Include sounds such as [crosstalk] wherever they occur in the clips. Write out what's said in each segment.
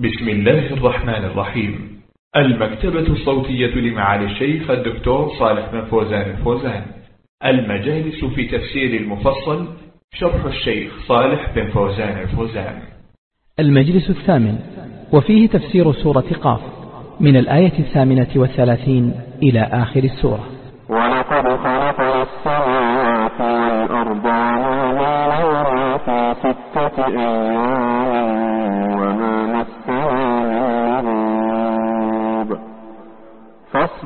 بسم الله الرحمن الرحيم. المكتبة الصوتية لمعالي الشيخ الدكتور صالح بن فوزان الفوزان. المجالس في تفسير المفصل شرح الشيخ صالح بن فوزان الفوزان. المجلس الثامن وفيه تفسير سورة قاف من الآية الثامنة والثلاثين إلى آخر السورة. ولقد خلقنا السماوات والأرض وما في ستة أيام وما مسنا من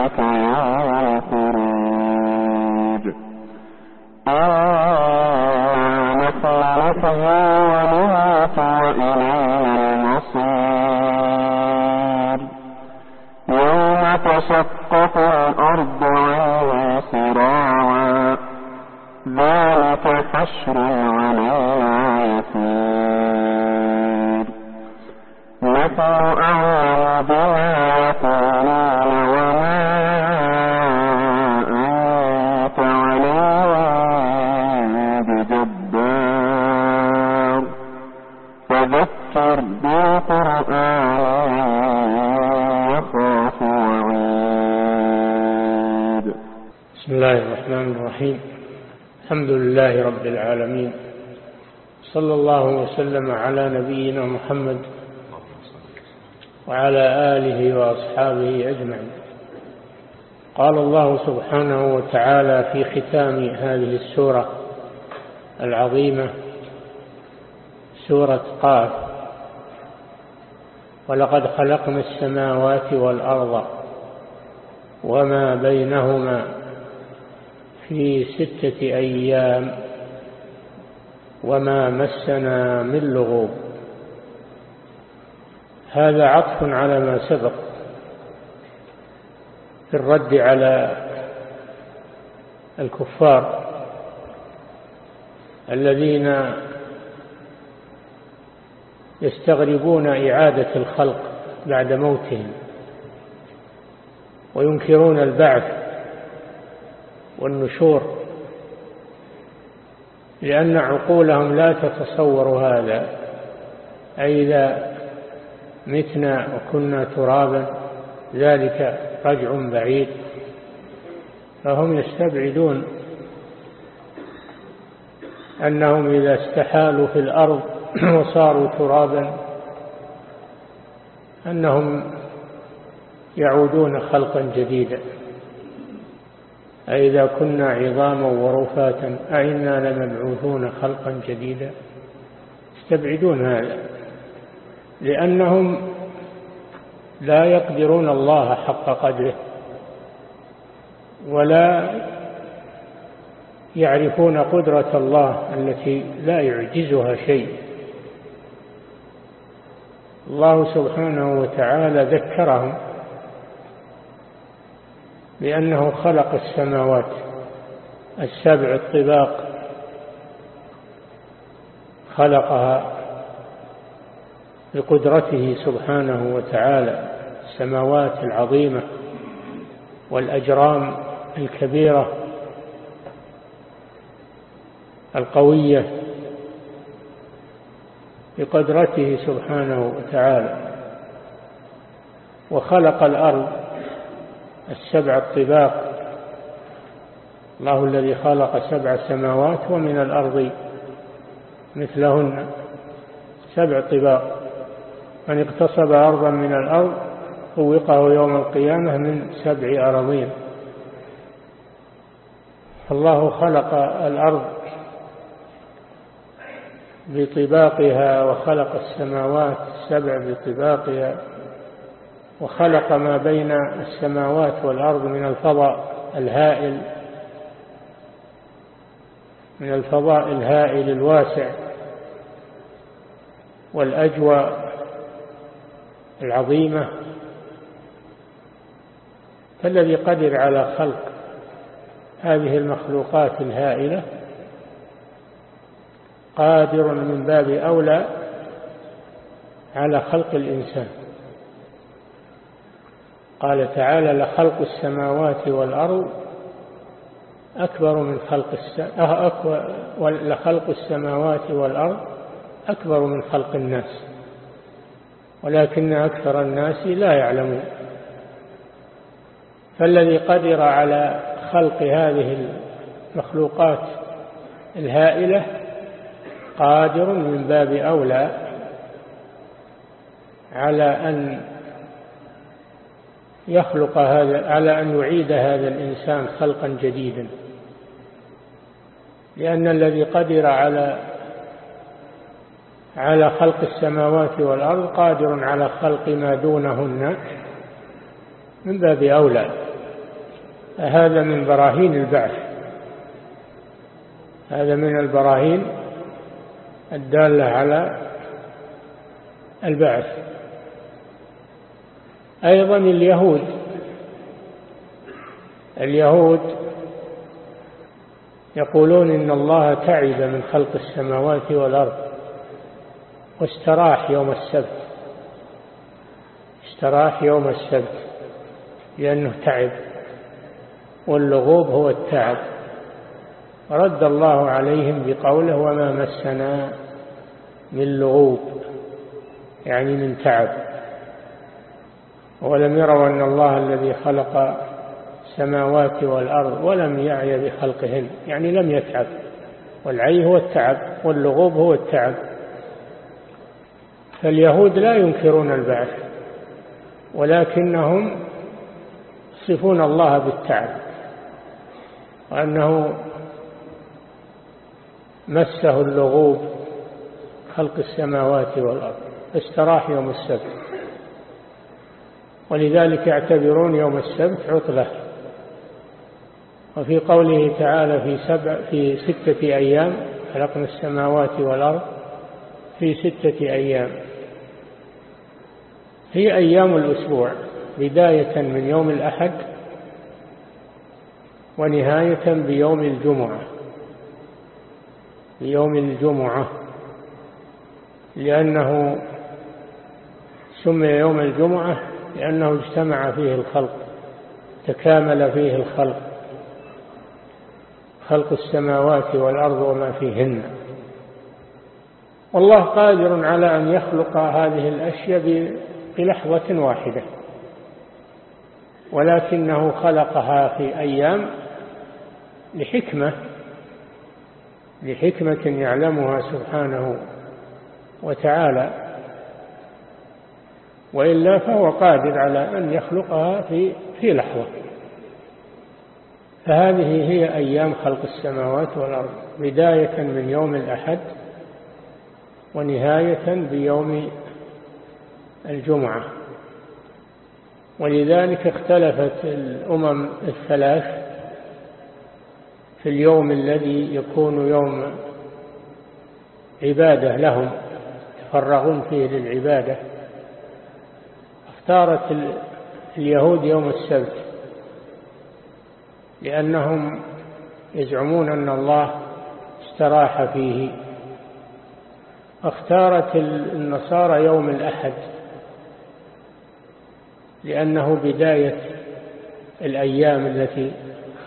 ذلك يوم الخروج ونمات وإلينا المصير يوم تشقق الأرض عنهم صراعا ذلك حشر علينا يسير نحن أعلم الحمد لله رب العالمين. صلى الله وسلم على نبينا محمد وعلى آله وأصحابه أجمعين. قال الله سبحانه وتعالى في ختام هذه السورة العظيمة سورة قاف ولقد خلقنا السماوات والأرض وما بينهما في ستة أيام وما مسنا من لغوب. هذا عطف على ما سبق في الرد على الكفار الذين يستغربون إعادة الخلق بعد موتهم وينكرون البعث والنشور لأن عقولهم لا تتصور هذا. أي إذا متنا وكنا ترابا ذلك رجع بعيد. فهم يستبعدون أنهم إذا استحالوا في الأرض [clears throat] وصاروا ترابا أنهم يعودون خلقا جديدا. أئذا كنا عظاما ورفاتا أئنا لمبعوثون خلقا جديدا. يستبعدون هذا لأنهم لا يقدرون الله حق قدره ولا يعرفون قدرة الله التي لا يعجزها شيء. الله سبحانه وتعالى ذكرهم لأنه خلق السماوات. السبع الطباق خلقها بقدرته سبحانه وتعالى. السماوات العظيمة والأجرام الكبيرة القوية بقدرته سبحانه وتعالى. وخلق الأرض السبع الطباق. الله الذي خلق سبع سماوات ومن الأرض مثلهن. سبع طباق. من اقتصب أرضا من الأرض طوقه يوم القيامة من سبع أراضين. الله خلق الأرض بطباقها وخلق السماوات السبع بطباقها. وخلق ما بين السماوات والأرض من الفضاء الهائل من الفضاء الهائل الواسع والأجواء العظيمة. فالذي قدر على خلق هذه المخلوقات الهائلة قادر من باب أولى على خلق الإنسان. قال تعالى لخلق السماوات والأرض أكبر من خلق أكبر لخلق السماوات والأرض أكبر من خلق الناس. ولكن أكثر الناس لا يعلمون. فالذي قدر على خلق هذه المخلوقات الهائلة قادر من باب أولى على أن يخلق هذا على أن يعيد هذا الإنسان خلقا جديدا. لأن الذي قدر على على خلق السماوات والأرض قادر على خلق ما دونهن من باب أولى. هذا من براهين البعث. هذا من البراهين الدالة على البعث. أيضا اليهود. اليهود يقولون إن الله تعب من خلق السماوات والأرض واستراح يوم السبت. استراح يوم السبت لأنه تعب واللغوب هو التعب. رد الله عليهم بقوله وما مسنا من لغوب يعني من تعب. ولم يروا أن الله الذي خلق السماوات والأرض ولم يعي بخلقهن يعني لم يتعب. والعي هو التعب واللغوب هو التعب. فاليهود لا ينكرون البعث ولكنهم يصفون الله بالتعب وأنه مسه اللغوب خلق السماوات والأرض. استراح يوم السبت. ولذلك يعتبرون يوم السبت عطلة. وفي قوله تعالى في, سبع في ستة أيام خلقنا السماوات والأرض في ستة أيام. هي أيام الأسبوع بداية من يوم الأحد ونهاية بيوم الجمعة. بيوم الجمعة لأنه سمي يوم الجمعة لأنه اجتمع فيه الخلق تكامل فيه الخلق خلق السماوات والأرض وما فيهن. والله قادر على أن يخلق هذه الأشياء بلحظة واحدة ولكنه خلقها في أيام لحكمة لحكمة يعلمها سبحانه وتعالى. وإلا فهو قادر على أن يخلقها في في لحظة. فهذه هي أيام خلق السماوات والأرض بداية من يوم الأحد ونهاية بيوم الجمعة. ولذلك اختلفت الأمم الثلاث في اليوم الذي يكون يوم عبادة لهم يتفرغون فيه للعبادة. اختارت اليهود يوم السبت لأنهم يزعمون أن الله استراح فيه. اختارت النصارى يوم الأحد لأنه بداية الأيام التي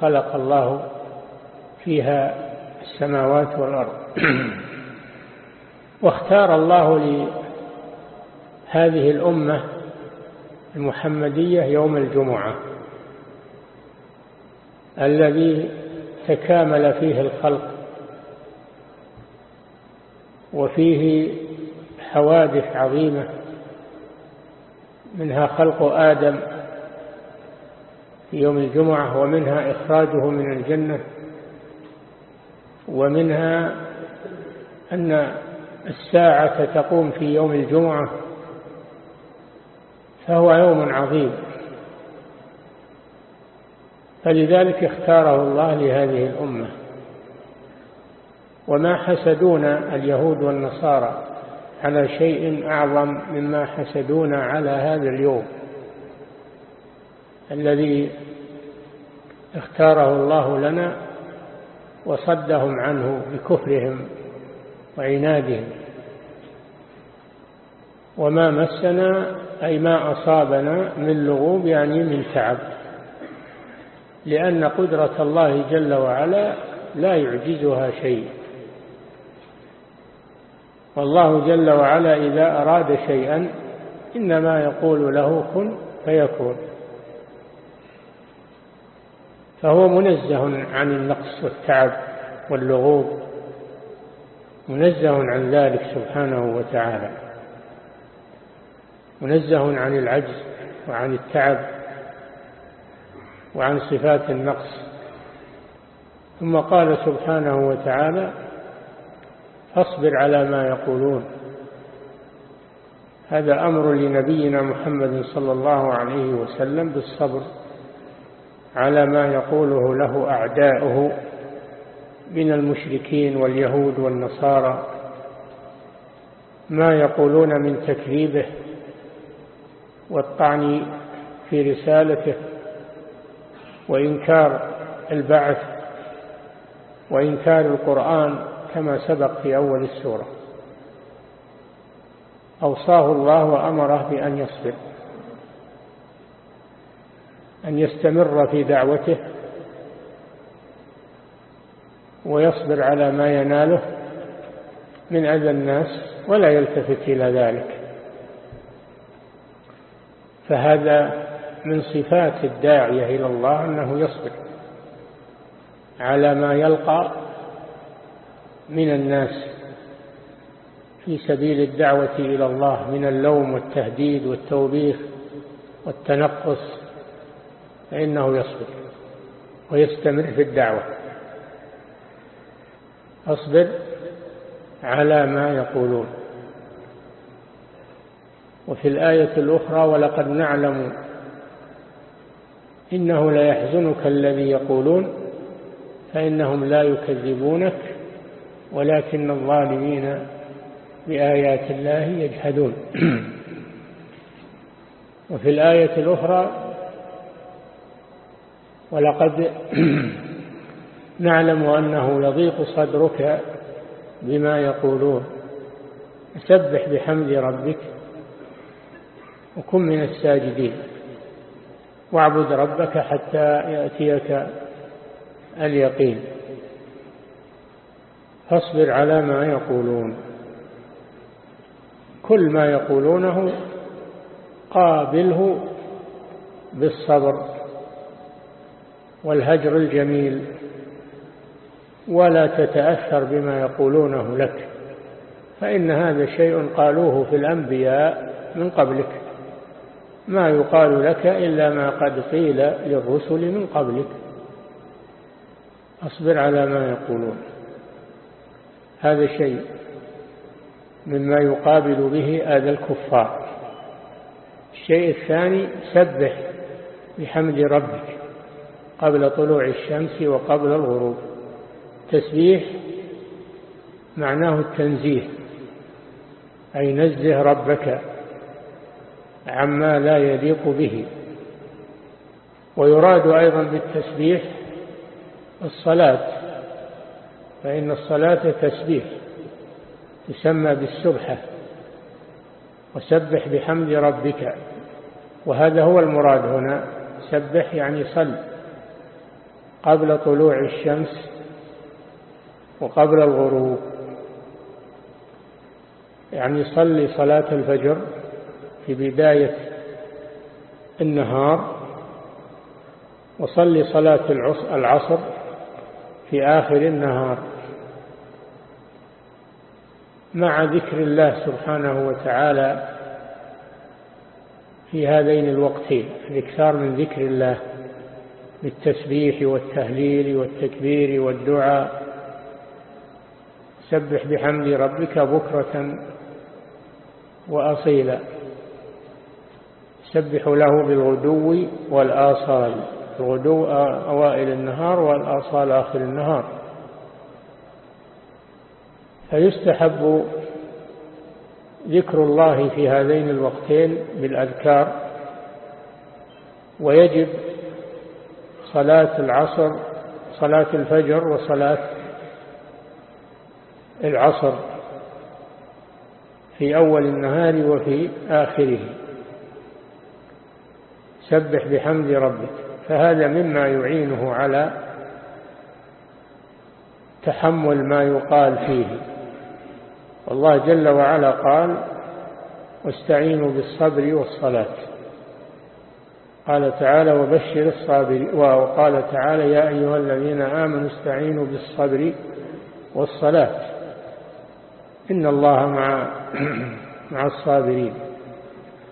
خلق الله فيها السماوات والأرض. [clears throat] واختار الله لهذه الأمة المحمدية يوم الجمعة الذي تكامل فيه الخلق وفيه حوادث عظيمة منها خلق آدم في يوم الجمعة ومنها إخراجه من الجنة ومنها أن الساعة تقوم في يوم الجمعة فهو يوم عظيم. فلذلك اختاره الله لهذه الأمة. وما حسدون اليهود والنصارى على شيء أعظم مما حسدون على هذا اليوم. الذي اختاره الله لنا وصدهم عنه بكفرهم وعنادهم. وما مسنا أي ما أصابنا من لغوب يعني من تعب. لأن قدرة الله جل وعلا لا يعجزها شيء. والله جل وعلا إذا أراد شيئا إنما يقول له كن فيكون. فهو منزه عن النقص والتعب واللغوب منزه عن ذلك سبحانه وتعالى. منزه عن العجز وعن التعب وعن صفات النقص. ثم قال سبحانه وتعالى فاصبر على ما يقولون. هذا أمر لنبينا محمد صلى الله عليه وسلم بالصبر على ما يقوله له أعداؤه من المشركين واليهود والنصارى ما يقولون من تكذيبه والطعن في رسالته وإنكار البعث وإنكار القرآن كما سبق في أول السورة. أوصاه الله وأمره بأن يصبر أن يستمر في دعوته ويصبر على ما يناله من أذى الناس ولا يلتفت إلى ذلك. فهذا من صفات الداعية إلى الله أنه يصبر على ما يلقى من الناس في سبيل الدعوة إلى الله من اللوم والتهديد والتوبيخ والتنقص فإنه يصبر ويستمر في الدعوة. أصبر على ما يقولون. وفي الآية الأخرى ولقد نعلم إنه ليحزنك الذي يقولون فإنهم لا يكذبونك ولكن الظالمين بآيات الله يجحدون. [clears throat] وفي الآية الأخرى ولقد [clears throat] نعلم أنه يضيق صدرك بما يقولون. سبح بحمد ربك وكن من الساجدين. واعبد ربك حتى يأتيك اليقين. فاصبر على ما يقولون. كل ما يقولونه قابله بالصبر والهجر الجميل ولا تتأثر بما يقولونه لك. فإن هذا شيء قالوه في الأنبياء من قبلك. ما يقال لك إلا ما قد قيل للرسل من قبلك. أصبر على ما يقولون. هذا شيء مما يقابل به آذى الكفار. الشيء الثاني سبح بحمد ربك قبل طلوع الشمس وقبل الغروب. تسبيح معناه التنزيه أي نزه ربك عما لا يليق به. ويراد أيضا بالتسبيح الصلاة فإن الصلاة تسبيح تسمى بالسبحة وسبح بحمد ربك. وهذا هو المراد هنا سبح يعني صل قبل طلوع الشمس وقبل الغروب. يعني صلي صلاة الفجر في بداية النهار وصلي صلاة العصر في آخر النهار. مع ذكر الله سبحانه وتعالى في هذين الوقتين الإكثار من ذكر الله بالتسبيح والتهليل والتكبير والدعاء. سبح بحمد ربك بكرة وأصيلا. سبح له بالغدو والآصال. الغدو أوائل النهار والآصال آخر النهار. فيستحب ذكر الله في هذين الوقتين بالأذكار. ويجب صلاة العصر صلاة الفجر وصلاة العصر في أول النهار وفي آخره. سبح بحمد ربك. فهذا مما يعينه على تحمل ما يقال فيه. والله جل وعلا قال واستعينوا بالصبر والصلاة. قال تعالى وبشر الصابرين. وقال تعالى يا أيها الذين آمنوا استعينوا بالصبر والصلاة. إن الله مع [clears throat] مع الصابرين.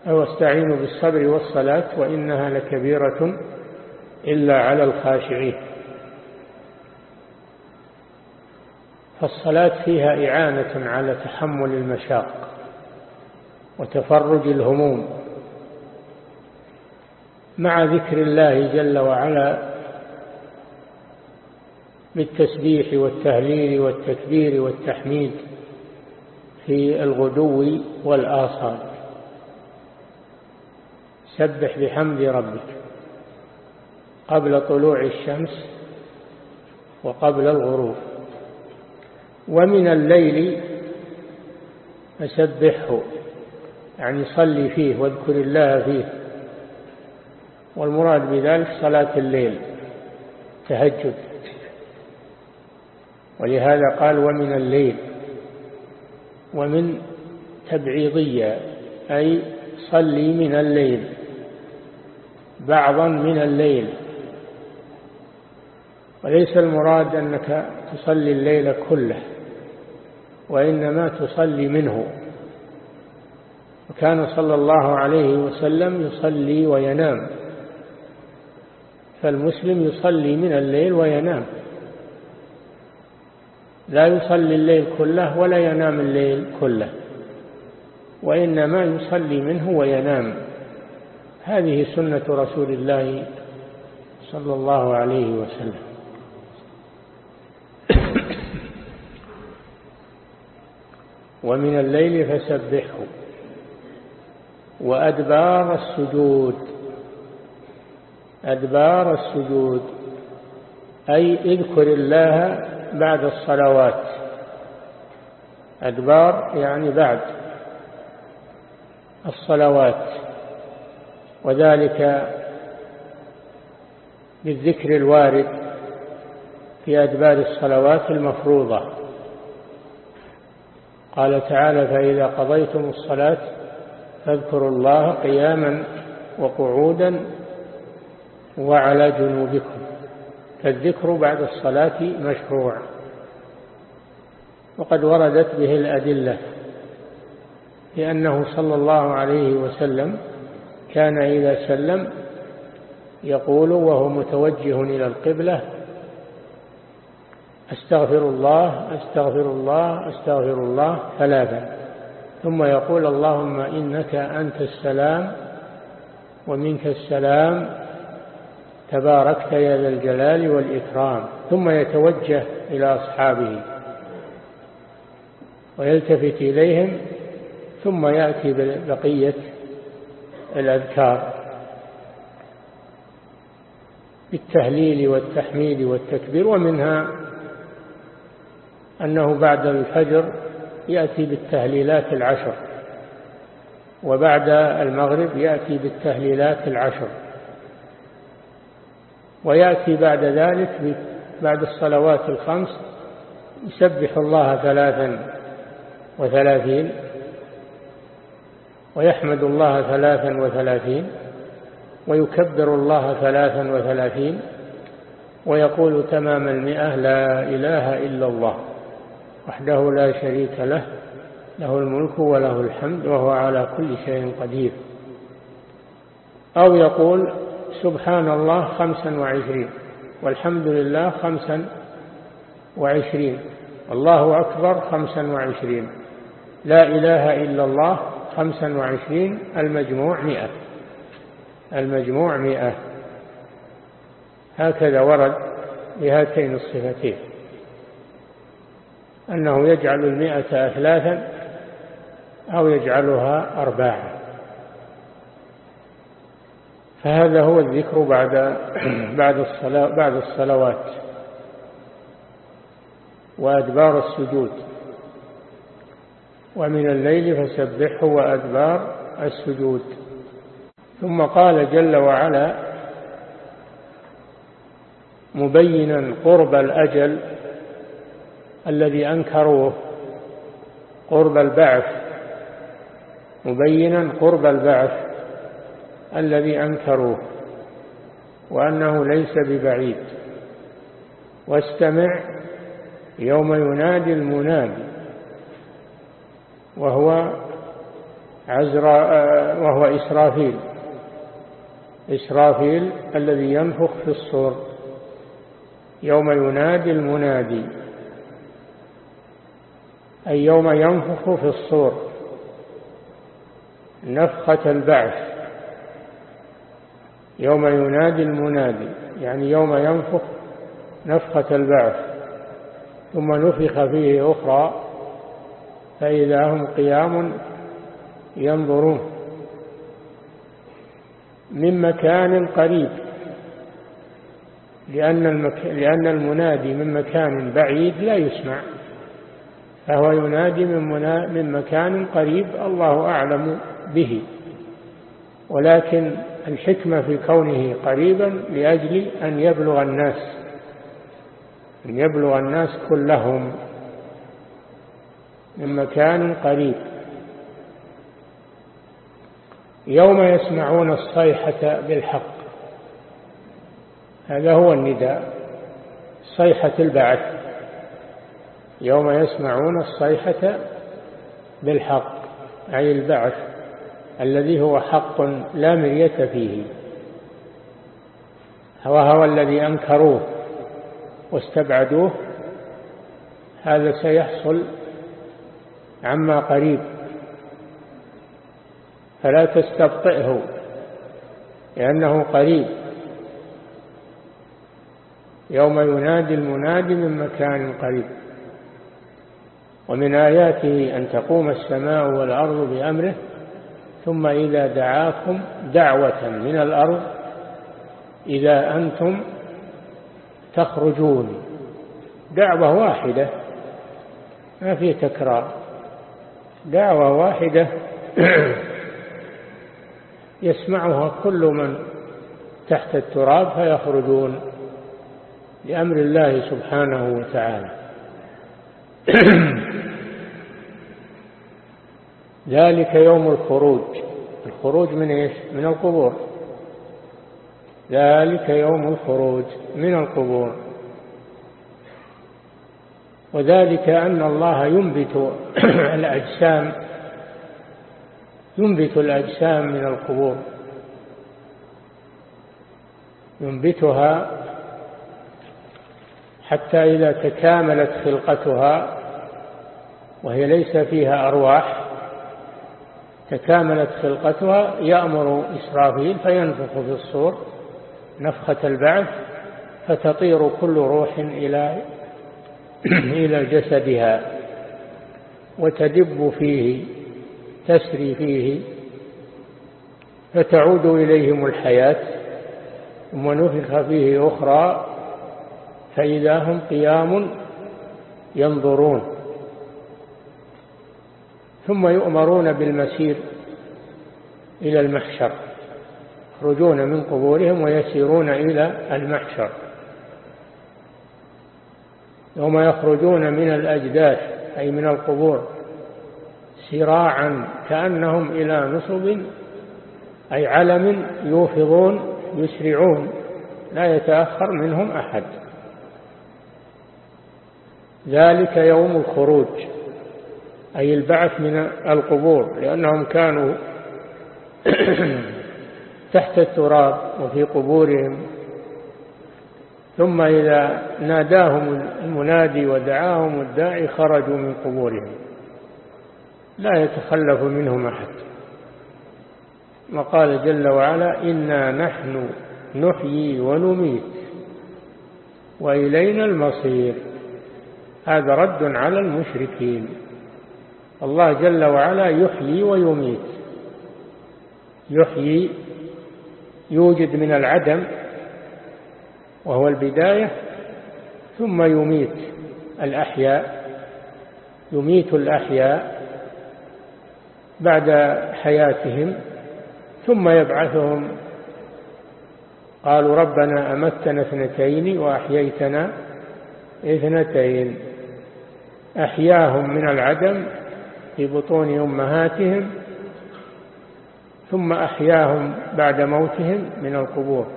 أو استعينوا بالصبر والصلاة وإنها لكبيرة إلا على الخاشعين. فالصلاة فيها إعانة على تحمل المشاق وتفرج الهموم. مع ذكر الله جل وعلا بالتسبيح والتهليل والتكبير والتحميد في الغدو والآصال. سبح بحمد ربك قبل طلوع الشمس وقبل الغروب. ومن الليل فسبحه يعني صلي فيه واذكر الله فيه. والمراد بذلك صلاة الليل تهجد. ولهذا قال ومن الليل ومن تبعيضية أي صلي من الليل. بعضا من الليل. وليس المراد أنك تصلي الليل كله وإنما تصلي منه. وكان صلى الله عليه وسلم يصلي وينام فالمسلم يصلي من الليل وينام. لا يصلي الليل كله ولا ينام الليل كله وإنما يصلي منه وينام. هذه سنة رسول الله صلى الله عليه وسلم. ومن الليل فسبحه وأدبار السجود أدبار السجود أي اذكر الله بعد الصلوات. أدبار يعني بعد الصلوات. وذلك بالذكر الوارد في أدبار الصلوات المفروضة. قال تعالى فإذا قضيتم الصلاة فاذكروا الله قياما وقعودا وعلى جنوبكم فالذكر بعد الصلاة مشروع. وقد وردت به الأدلة لأنه صلى الله عليه وسلم كان إذا سلم يقول وهو متوجه إلى القبلة أستغفر الله أستغفر الله أستغفر الله ثلاثا ثم يقول اللهم إنك أنت السلام ومنك السلام تباركت يا ذا الجلال والإكرام. ثم يتوجه إلى أصحابه ويلتفت إليهم ثم يأتي بقية الأذكار. بالتهليل والتحميد والتكبير ومنها أنه بعد الفجر يأتي بالتهليلات العشر وبعد المغرب يأتي بالتهليلات العشر ويأتي بعد ذلك بعد الصلوات الخمس يسبح الله ثلاثا وثلاثين ويحمد الله ثلاثا وثلاثين ويكبر الله ثلاثا وثلاثين ويقول تمام المئة لا إله إلا الله وحده لا شريك له له الملك وله الحمد وهو على كل شيء قدير. أو يقول سبحان الله خمسا وعشرين والحمد لله خمسا وعشرين الله أكبر خمسا وعشرين لا إله إلا الله خمسا وعشرين المجموع مئة. المجموع مئة. هكذا ورد بهاتين الصفتين. أنه يجعل المئة أثلاثا أو يجعلها أرباعا. فهذا هو الذكر بعد [clears throat] بعد الصلاة بعد الصلوات. وأدبار السجود. ومن الليل فسبحه وأدبار السجود. ثم قال جل وعلا مبينا قرب الأجل الذي أنكروه قرب البعث. مبينا قرب البعث الذي أنكروه وأنه ليس ببعيد. واستمع يوم ينادي المنادي. وهو عزرا وهو إسرافيل. إسرافيل الذي ينفخ في الصور. يوم ينادي المنادي. أي يوم ينفخ في الصور. نفخة البعث. يوم ينادي المنادي. يعني يوم ينفخ نفخة البعث. ثم نفخ فيه أخرى. فإذا هم قيام ينظرون من مكان قريب لأن, المك... لأن المنادي من مكان بعيد لا يسمع فهو ينادي من, منا... من مكان قريب الله أعلم به. ولكن الحكمة في كونه قريبا لأجل أن يبلغ الناس أن يبلغ الناس كلهم. من مكان قريب. يوم يسمعون الصيحة بالحق. هذا هو النداء صيحة البعث. يوم يسمعون الصيحة بالحق أي البعث الذي هو حق لا مرية فيه. وهو الذي أنكروه واستبعدوه هذا سيحصل عما قريب. فلا تستبطئه لأنه قريب. يوم ينادي المنادي من مكان قريب. ومن آياته أن تقوم السماء والأرض بأمره ثم إذا دعاكم دعوة من الأرض إذا أنتم تخرجون. دعوة واحدة ما في تكرار. دعوة واحدة [clears throat] يسمعها كل من تحت التراب فيخرجون لأمر الله سبحانه وتعالى. [clears throat] ذلك يوم الخروج. الخروج من إيش؟ من القبور. ذلك يوم الخروج من القبور. وذلك أن الله ينبت [clears throat] الأجسام ينبت الأجسام من القبور. ينبتها حتى إذا تكاملت خلقتها وهي ليس فيها أرواح تكاملت خلقتها يأمر إسرافيل فينفخ في الصور نفخة البعث فتطير كل روح إلى [clears throat] إلى جسدها وتدب فيه تسري فيه فتعود إليهم الحياة ثم نفخ فيه أخرى فإذا هم قيام ينظرون. ثم يؤمرون بالمسير إلى المحشر يخرجون من قبورهم ويسيرون إلى المحشر. يوم يخرجون من الأجداث أي من القبور سراعا كأنهم إلى نصب أي علم يوفضون يسرعون لا يتأخر منهم أحد. ذلك يوم الخروج أي البعث من القبور لأنهم كانوا [coughs] تحت التراب وفي قبورهم. ثم إذا ناداهم المنادي ودعاهم الداعي خرجوا من قبورهم. لا يتخلف منهم أحد. وقال جل وعلا إنا نحن نحيي ونميت وإلينا المصير. هذا رد على المشركين. الله جل وعلا يحيي ويميت. يحيي يوجد من العدم وهو البداية ثم يميت الأحياء يميت الأحياء بعد حياتهم ثم يبعثهم. قالوا ربنا أمتنا اثنتين وأحييتنا اثنتين. أحياهم من العدم في بطون أمهاتهم ثم أحياهم بعد موتهم من القبور.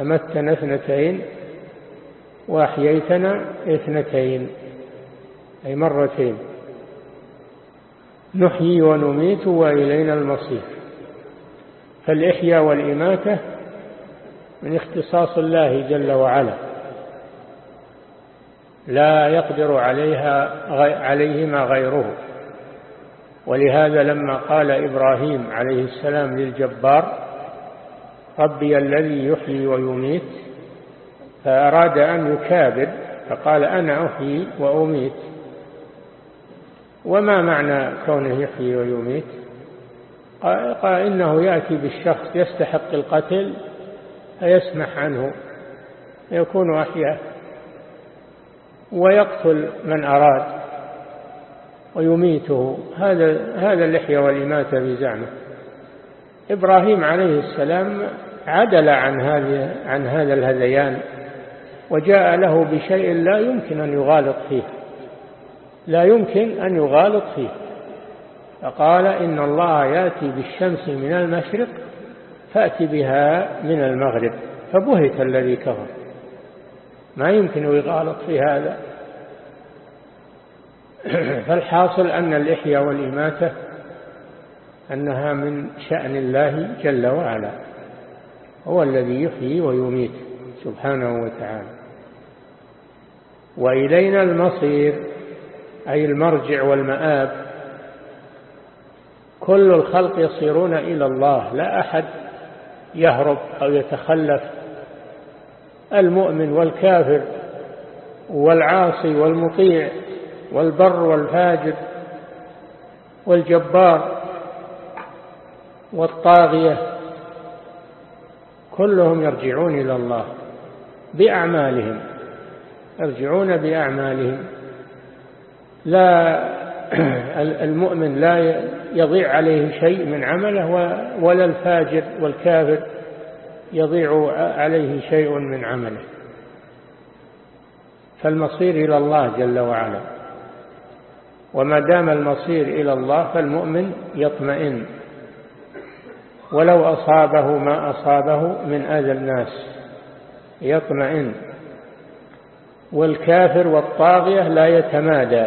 أمتنا اثنتين وأحييتنا اثنتين أي مرتين. نحيي ونميت وإلينا المصير. فالإحياء والإماتة من اختصاص الله جل وعلا. لا يقدر عليها عليهما غيره. ولهذا لما قال إبراهيم عليه السلام للجبار ربي الذي يحيي ويميت فأراد أن يكابر فقال أنا أحيي وأميت. وما معنى كونه يحيي ويميت؟ قال إنه يأتي بالشخص يستحق القتل فيسمح عنه يكون أحياء ويقتل من أراد ويميته. هذا هذا اللحية والإماتة بزعمه إبراهيم عليه السلام عدل عن هذه عن هذا الهذيان وجاء له بشيء لا يمكن أن يغالط فيه. لا يمكن أن يغالط فيه. فقال إن الله يأتي بالشمس من المشرق فأتي بها من المغرب. فبهت الذي كفر. ما يمكن يغالط في هذا. [clears throat] فالحاصل أن الإحياء والإماتة أنها من شأن الله جل وعلا هو الذي يحيي ويميت سبحانه وتعالى. وإلينا المصير أي المرجع والمآب. كل الخلق يصيرون إلى الله لا أحد يهرب أو يتخلف. المؤمن والكافر والعاصي والمطيع والبر والفاجر والجبار والطاغية. كلهم يرجعون إلى الله بأعمالهم يرجعون بأعمالهم. لا [clears throat] المؤمن لا يضيع عليه شيء من عمله ولا الفاجر والكافر يضيع عليه شيء من عمله. فالمصير إلى الله جل وعلا. وما دام المصير إلى الله فالمؤمن يطمئن. ولو أصابه ما أصابه من أذى الناس. يطمئن. والكافر والطاغية لا يتمادى.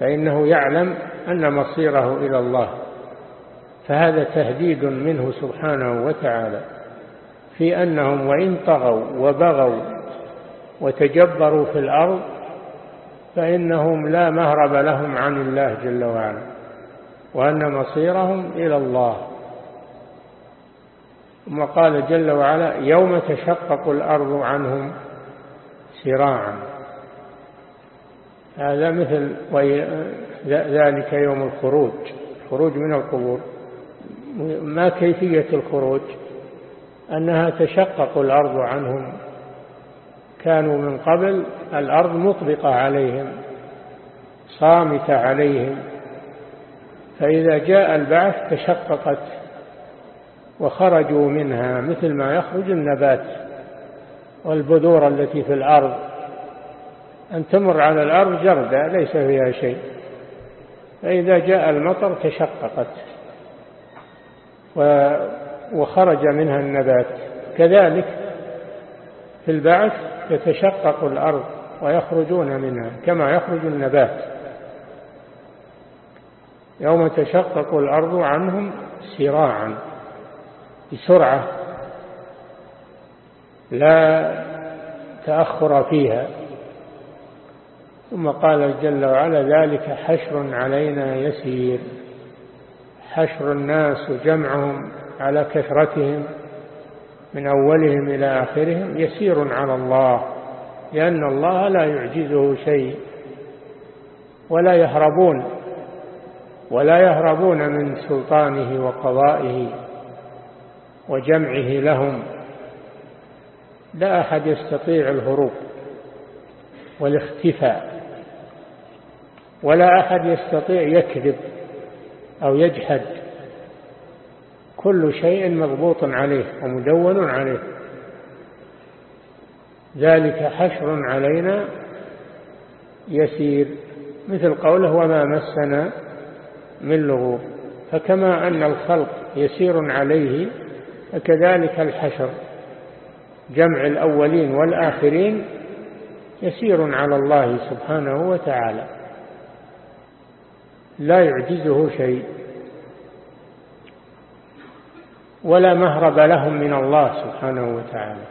فإنه يعلم أن مصيره إلى الله. فهذا تهديد منه سبحانه وتعالى. في أنهم وإن طغوا وبغوا وتجبروا في الأرض فإنهم لا مهرب لهم عن الله جل وعلا. وأن مصيرهم إلى الله. ثم قال جل وعلا يوم تشقق الأرض عنهم سراعا. هذا مثل ذلك يوم الخروج الخروج من القبور. ما كيفية الخروج؟ أنها تشقق الأرض عنهم. كانوا من قبل الأرض مطبقة عليهم صامتة عليهم. فإذا جاء البعث تشققت وخرجوا منها مثل ما يخرج النبات والبذور التي في الأرض. أن تمر على الأرض جردة ليس فيها شيء. فإذا جاء المطر تشققت وخرج منها النبات. كذلك في البعث تتشقق الأرض ويخرجون منها كما يخرج النبات. يوم تشقق الأرض عنهم سراعا. بسرعة لا تأخر فيها. ثم قال جل وعلا ذلك حشر علينا يسير. حشر الناس وجمعهم على كثرتهم من أولهم إلى آخرهم يسير على الله لأن الله لا يعجزه شيء ولا يهربون ولا يهربون من سلطانه وقضائه. وجمعه لهم لا أحد يستطيع الهروب والاختفاء ولا أحد يستطيع يكذب أو يجحد. كل شيء مضبوط عليه ومدون عليه. ذلك حشر علينا يسير مثل قوله وما مسنا من لغوب. فكما أن الخلق يسير عليه فكذلك الحشر. جمع الأولين والآخرين يسير على الله سبحانه وتعالى. لا يعجزه شيء. ولا مهرب لهم من الله سبحانه وتعالى.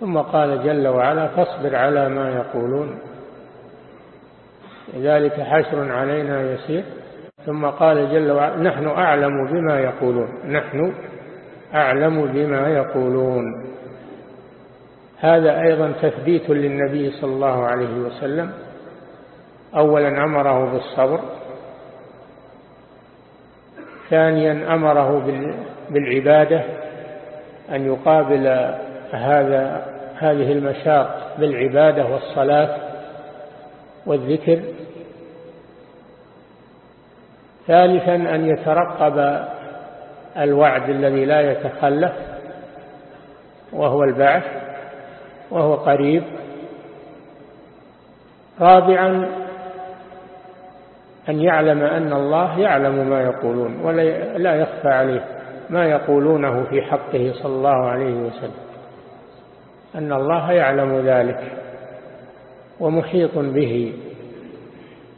ثم قال جل وعلا فاصبر على ما يقولون. ذلك حشر علينا يسير. ثم قال جل وعلا نحن أعلم بما يقولون. نحن أعلم بما يقولون. هذا أيضا تثبيت للنبي صلى الله عليه وسلم. أولا أمره بالصبر ثانيا أمره بالعبادة أن يقابل هذا هذه المشاق بالعبادة والصلاة والذكر. ثالثا أن يترقب الوعد الذي لا يتخلف وهو البعث وهو قريب. رابعا أن يعلم أن الله يعلم ما يقولون ولا لا يخفى عليه ما يقولونه في حقه صلى الله عليه وسلم. أن الله يعلم ذلك ومحيط به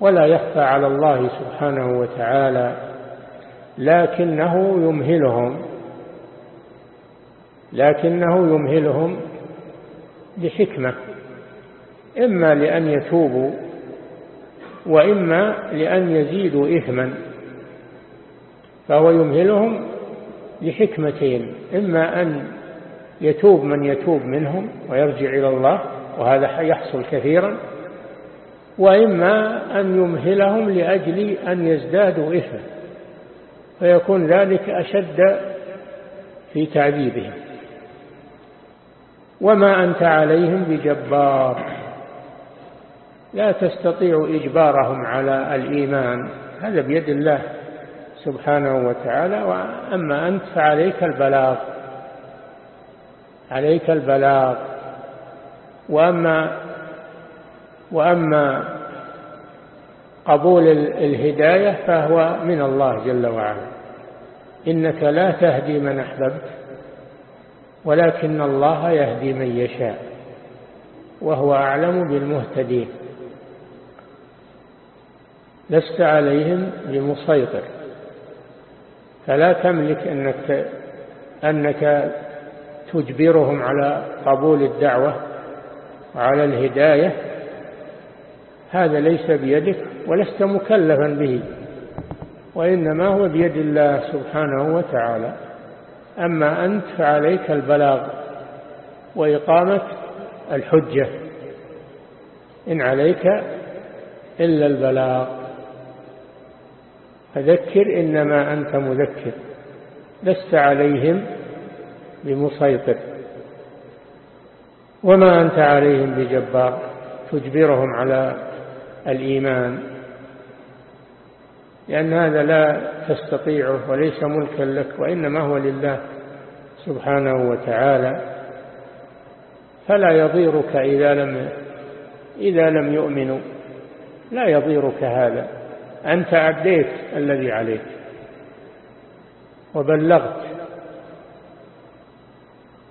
ولا يخفى على الله سبحانه وتعالى لكنه يمهلهم لكنه يمهلهم بحكمة إما لأن يتوبوا وإما لأن يزيدوا إثما فهو يمهلهم لحكمتين إما أن يتوب من يتوب منهم ويرجع إلى الله وهذا يحصل كثيرا وإما أن يمهلهم لأجل أن يزدادوا إثما. فيكون ذلك أشد في تعذيبهم. وما أنت عليهم بجبار. لا تستطيع إجبارهم على الإيمان. هذا بيد الله سبحانه وتعالى. وأما أنت فعليك البلاغ. عليك البلاغ. وأما وأما قبول الهداية فهو من الله جل وعلا. إنك لا تهدي من أحببت ولكن الله يهدي من يشاء وهو أعلم بالمهتدين. لست عليهم بمسيطر. فلا تملك أنك, أنك تجبرهم على قبول الدعوة وعلى الهداية هذا ليس بيدك ولست مكلفا به وإنما هو بيد الله سبحانه وتعالى. أما أنت فعليك البلاغ وإقامة الحجة إن عليك إلا البلاغ. فذكر إنما أنت مذكر لست عليهم بمسيطر. وما أنت عليهم بجبار تجبرهم على الإيمان لأن هذا لا تستطيعه وليس ملكا لك وإنما هو لله سبحانه وتعالى. فلا يضيرك إذا لم إذا لم يؤمنوا لا يضيرك هذا. أنت أديت الذي عليك وبلغت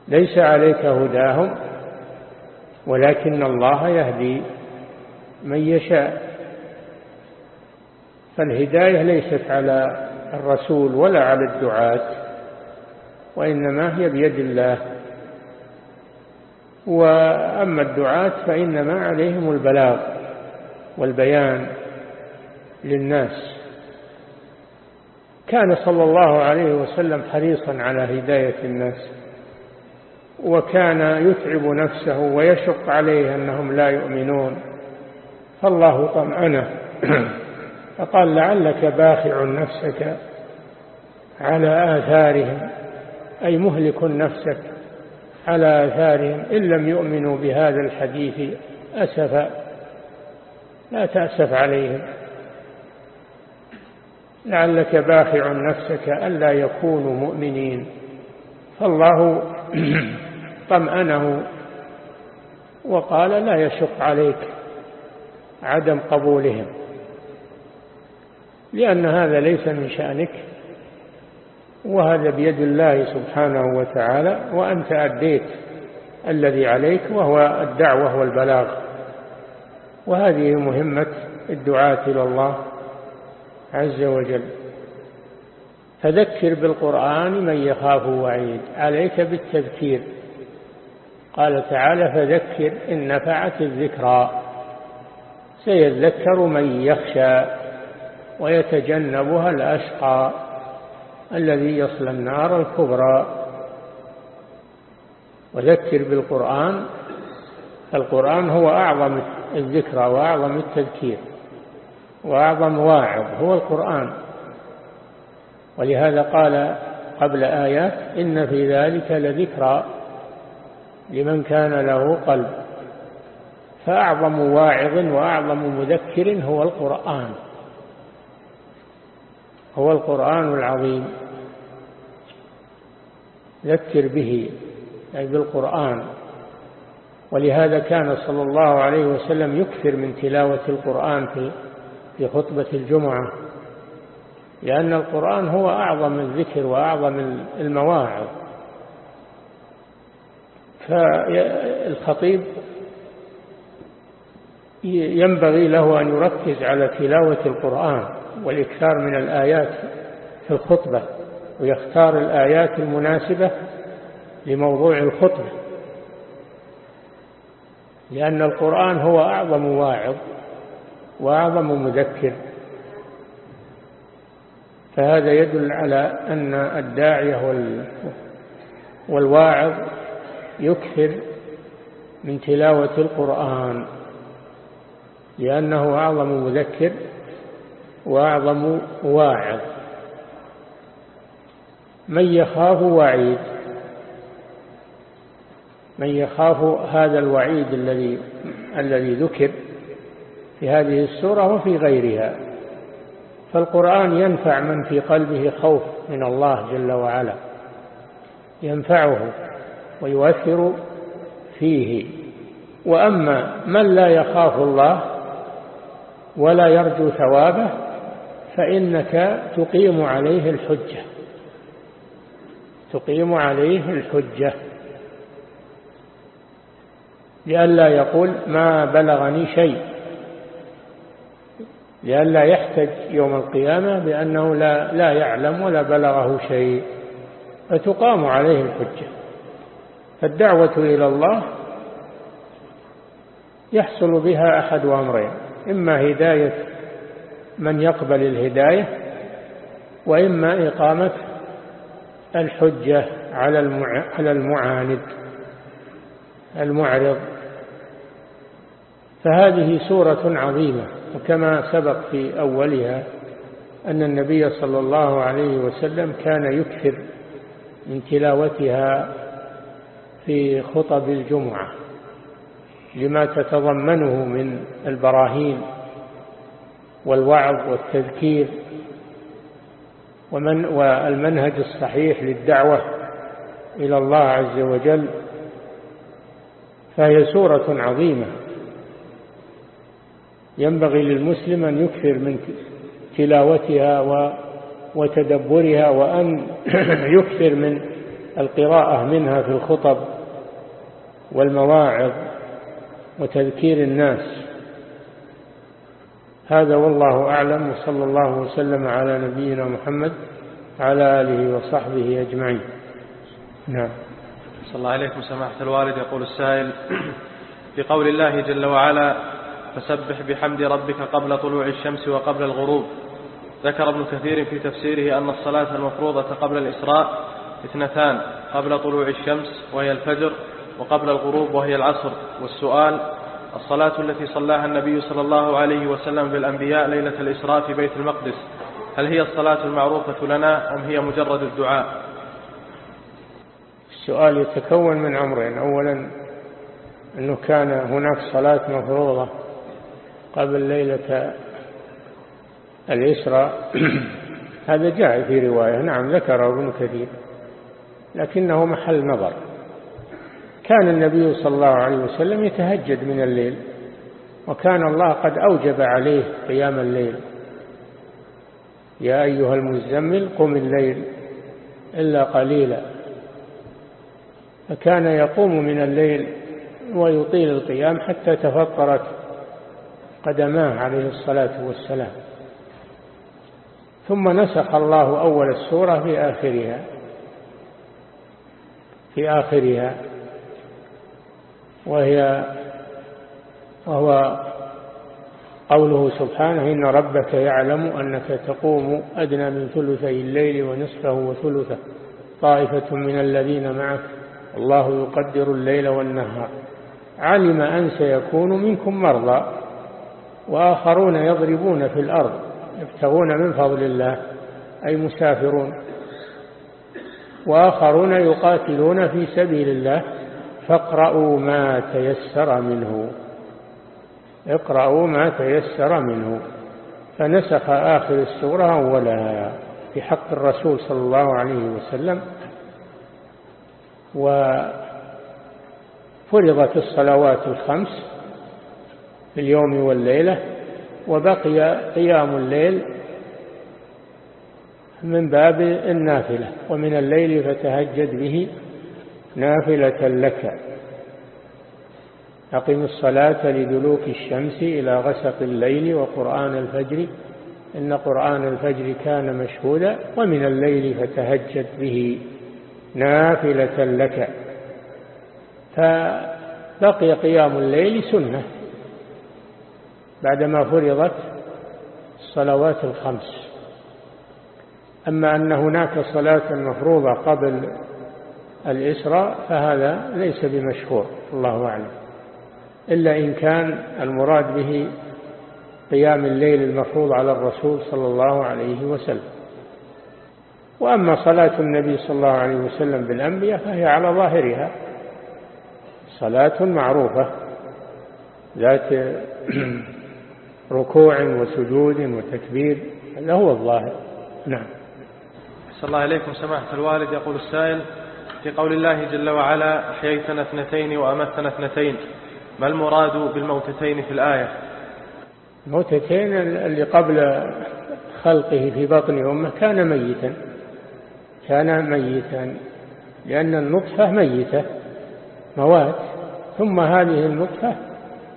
ليس عليك هداهم ولكن الله يهدي. من يشاء. فالهداية ليست على الرسول ولا على الدعاة وإنما هي بيد الله. وأما الدعاة فإنما عليهم البلاغ والبيان للناس. كان صلى الله عليه وسلم حريصا على هداية الناس وكان يتعب نفسه ويشق عليه أنهم لا يؤمنون. فالله طمأنه فقال لعلك باخع نفسك على آثارهم أي مهلك نفسك على آثارهم. إن لم يؤمنوا بهذا الحديث أسفا لا تأسف عليهم. لعلك باخع نفسك ألا يكونوا مؤمنين. فالله [clears throat] طمأنه وقال لا يشق عليك. عدم قبولهم. لأن هذا ليس من شأنك وهذا بيد الله سبحانه وتعالى وأنت أديت الذي عليك وهو الدعوة والبلاغ. وهذه مهمة الدعاة إلى الله عز وجل. فذكر بالقرآن من يخاف وعيد. عليك بالتذكير. قال تعالى فذكر إن نفعت الذكرى. سيذكر من يخشى ويتجنبها الأشقى الذي يصل النار الكبرى. وذكر بالقرآن القرآن هو أعظم الذكرى وأعظم التذكير وأعظم واعظ هو القرآن. ولهذا قال قبل آيات إن في ذلك لذكرى لمن كان له قلب. فأعظم واعظ وأعظم مذكر هو القرآن. هو القرآن العظيم. ذكر به أي بالقرآن. ولهذا كان صلى الله عليه وسلم يكثر من تلاوة القرآن في في خطبة الجمعة. لأن القرآن هو أعظم الذكر وأعظم المواعظ. فالخطيب ينبغي له أن يركز على تلاوة القرآن والإكثار من الآيات في الخطبة ويختار الآيات المناسبة لموضوع الخطبة لأن القرآن هو أعظم واعظ وأعظم مذكر. فهذا يدل على أن الداعية والواعظ يكثر من تلاوة القرآن. لأنه أعظم مذكر وأعظم واعظ. من يخاف وعيد؟ من يخاف هذا الوعيد الذي الذي ذكر في هذه السورة وفي غيرها. فالقرآن ينفع من في قلبه خوف من الله جل وعلا. ينفعه ويؤثر فيه. وأما من لا يخاف الله ولا يرجو ثوابه فإنك تقيم عليه الحجة. تقيم عليه الحجة. لئلا يقول ما بلغني شيء. لئلا يحتج يوم القيامة بأنه لا, لا يعلم ولا بلغه شيء. فتقام عليه الحجة. فالدعوة إلى الله يحصل بها أحد أمرين. إما هداية من يقبل الهداية وإما إقامة الحجة على المعاند المعرض. فهذه سورة عظيمة وكما سبق في أولها أن النبي صلى الله عليه وسلم كان يكثر من تلاوتها في خطب الجمعة. لما تتضمنه من البراهين والوعظ والتذكير ومن والمنهج الصحيح للدعوة إلى الله عز وجل فهي سورة عظيمة. ينبغي للمسلم أن يكثر من تلاوتها وتدبرها وأن [clears throat] يكثر من القراءة منها في الخطب والمواعظ. وتذكير الناس. هذا والله أعلم وصلى الله وسلم على نبينا محمد على آله وصحبه أجمعين. نعم. صلى الله عليكم سماحة الوالد. يقول السائل في قول الله جل وعلا فسبح بحمد ربك قبل طلوع الشمس وقبل الغروب. ذكر ابن كثير في تفسيره أن الصلاة المفروضة قبل الإسراء اثنتان قبل طلوع الشمس وهي الفجر وقبل الغروب وهي العصر والسؤال الصلاة التي صلاها النبي صلى الله عليه وسلم بالأنبياء ليلة الإسراء في بيت المقدس هل هي الصلاة المعروفة لنا أم هي مجرد الدعاء؟ السؤال يتكون من أمرين أولا أنه كان هناك صلاة مفروضة قبل ليلة الإسراء. [clears throat] هذا جاء في رواية نعم ذكره ابن كثير لكنه محل نظر. كان النبي صلى الله عليه وسلم يتهجد من الليل وكان الله قد أوجب عليه قيام الليل. يا أيها المزمل قم الليل إلا قليلا. فكان يقوم من الليل ويطيل القيام حتى تفطرت قدماه عليه الصلاة والسلام. ثم نسخ الله أول السورة في آخرها في آخرها. وهي وهو قوله سبحانه إن ربك يعلم أنك تقوم أدنى من ثلثي الليل ونصفه وثلثه طائفة من الذين معك. الله يقدر الليل والنهار. علم أن سيكون منكم مرضى وآخرون يضربون في الأرض يبتغون من فضل الله أي مسافرون. وآخرون يقاتلون في سبيل الله. فاقرأوا ما تيسر منه. اقرأوا ما تيسر منه. فنسخ آخر السورة أولها في حق الرسول صلى الله عليه وسلم. وفرضت الصلوات الخمس في اليوم والليلة وبقي قيام الليل من باب النافلة ومن الليل فتهجد به. نافلة لك. أقم الصلاة لدلوك الشمس إلى غسق الليل وقرآن الفجر. إن قرآن الفجر كان مشهودا ومن الليل فتهجد به. نافلة لك. فبقي قيام الليل سنة. بعدما فرضت الصلوات الخمس. أما أن هناك صلاة مفروضة قبل الإسراء فهذا ليس بمشهور الله أعلم. إلا إن كان المراد به قيام الليل المفروض على الرسول صلى الله عليه وسلم. وأما صلاة النبي صلى الله عليه وسلم بالأنبياء فهي على ظاهرها صلاة معروفة ذات [clears throat] ركوع وسجود وتكبير هذا هو الظاهر. نعم. صلى الله عليكم سماحة الوالد يقول السائل في قول الله جل وعلا أحييتنا اثنتين وأمتنا اثنتين ما المراد بالموتتين في الآية؟ الموتتين اللي قبل خلقه في بطن أمه كان ميتا كان ميتا لأن النطفة ميتة موات ثم هذه النطفة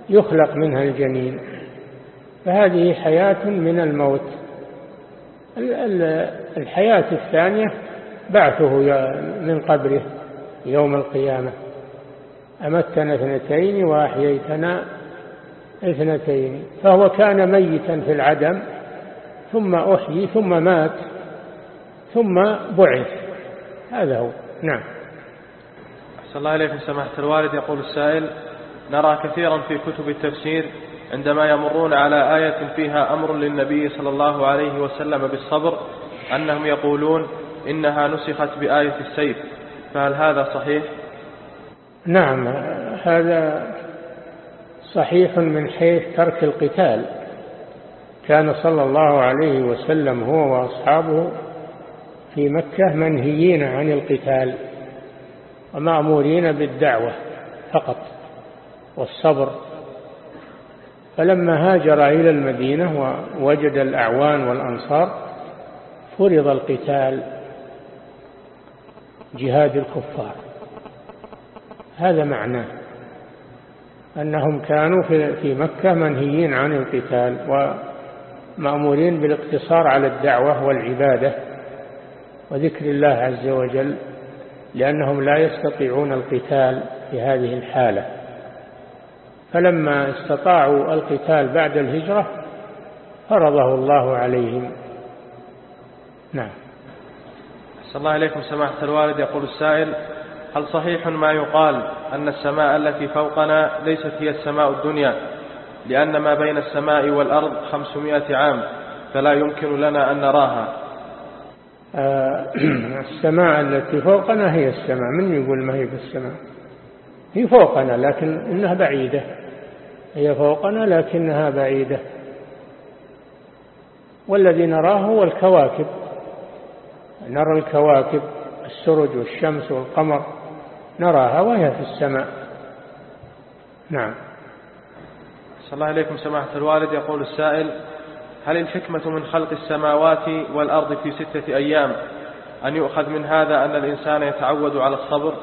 يخلق منها الجنين. فهذه حياة من الموت. الحياة الثانية بعثه من قبره يوم القيامة. أمتنا اثنتين وأحييتنا اثنتين فهو كان ميتا في العدم ثم أحيي ثم مات ثم بعث. هذا هو. نعم. أحسن الله إليكم سماحة الوالد. يقول السائل نرى كثيرا في كتب التفسير عندما يمرون على آية فيها أمر للنبي صلى الله عليه وسلم بالصبر أنهم يقولون إنها نسخت بآية السيف فهل هذا صحيح؟ نعم هذا صحيح من حيث ترك القتال كان صلى الله عليه وسلم هو وأصحابه في مكة منهيين عن القتال ومأمورين بالدعوة فقط والصبر فلما هاجر إلى المدينة ووجد الأعوان والأنصار فرض القتال جهاد الكفار. هذا معناه أنهم كانوا في مكة منهيين عن القتال ومأمورين بالاقتصار على الدعوة والعبادة وذكر الله عز وجل لأنهم لا يستطيعون القتال في هذه الحالة. فلما استطاعوا القتال بعد الهجرة فرضه الله عليهم. نعم. صلى الله عليكم سماحة الوالد. يقول السائل هل صحيح ما يقال أن السماء التي فوقنا ليست هي السماء الدنيا؟ لأن ما بين السماء والأرض خمسمائة عام فلا يمكن لنا أن نراها. آه، [clears throat] السماء التي فوقنا هي السماء. من يقول ما هي في السماء؟ هي فوقنا لكن إنها بعيدة. هي فوقنا لكنها بعيدة. والذي نراه هو الكواكب. نرى الكواكب السرج والشمس والقمر نراها وهي في السماء. نعم. صلى الله عليكم سماحة الوالد. يقول السائل هل الحكمة من خلق السماوات والأرض في ستة أيام أن يؤخذ من هذا أن الإنسان يتعود على الصبر؟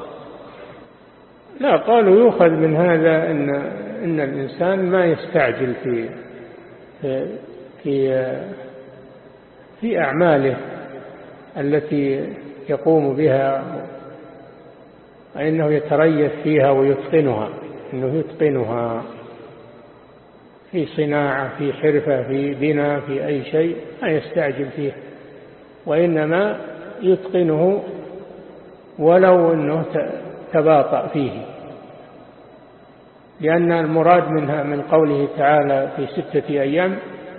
لا قالوا يؤخذ من هذا أن, إن الإنسان ما يستعجل في في في أعماله. التي يقوم بها فإنه يتريث فيها ويتقنها إنه يتقنها في صناعة في حرفة في بناء في أي شيء ما يستعجل فيه. وإنما يتقنه ولو أنه تباطأ فيه. لأن المراد منها من قوله تعالى في ستة أيام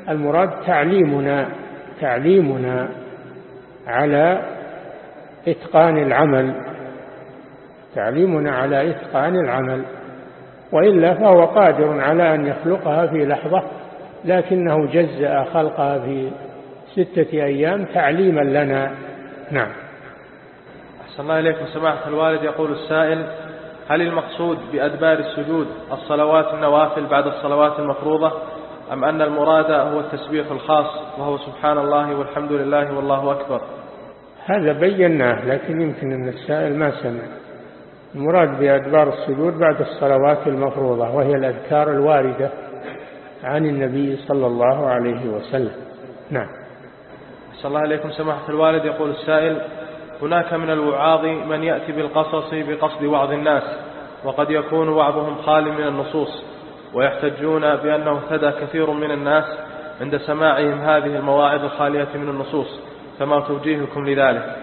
المراد تعليمنا تعليمنا. على إتقان العمل. تعليمنا على إتقان العمل وإلا فهو قادر على أن يخلقها في لحظة لكنه جزأ خلقها في ستة أيام تعليما لنا. نعم. أحسن الله إليكم. سماحة الوالد يقول السائل هل المقصود بأدبار السجود الصلوات النوافل بعد الصلوات المفروضة؟ أم أن المراد هو التسبيح الخاص وهو سبحان الله والحمد لله والله أكبر؟ هذا بيناه لكن يمكن أن السائل ما سمع. المراد بأدبار السجود بعد الصلوات المفروضة وهي الأذكار الواردة عن النبي صلى الله عليه وسلم. نعم. صلى الله عليكم سماحة الوالد يقول السائل هناك من الوعاظ من يأتي بالقصص بقصد وعظ الناس وقد يكون وعظهم خال من النصوص. ويحتجون بأنه اهتدى كثير من الناس عند سماعهم هذه المواعظ الخالية من النصوص فما توجيهكم لذلك؟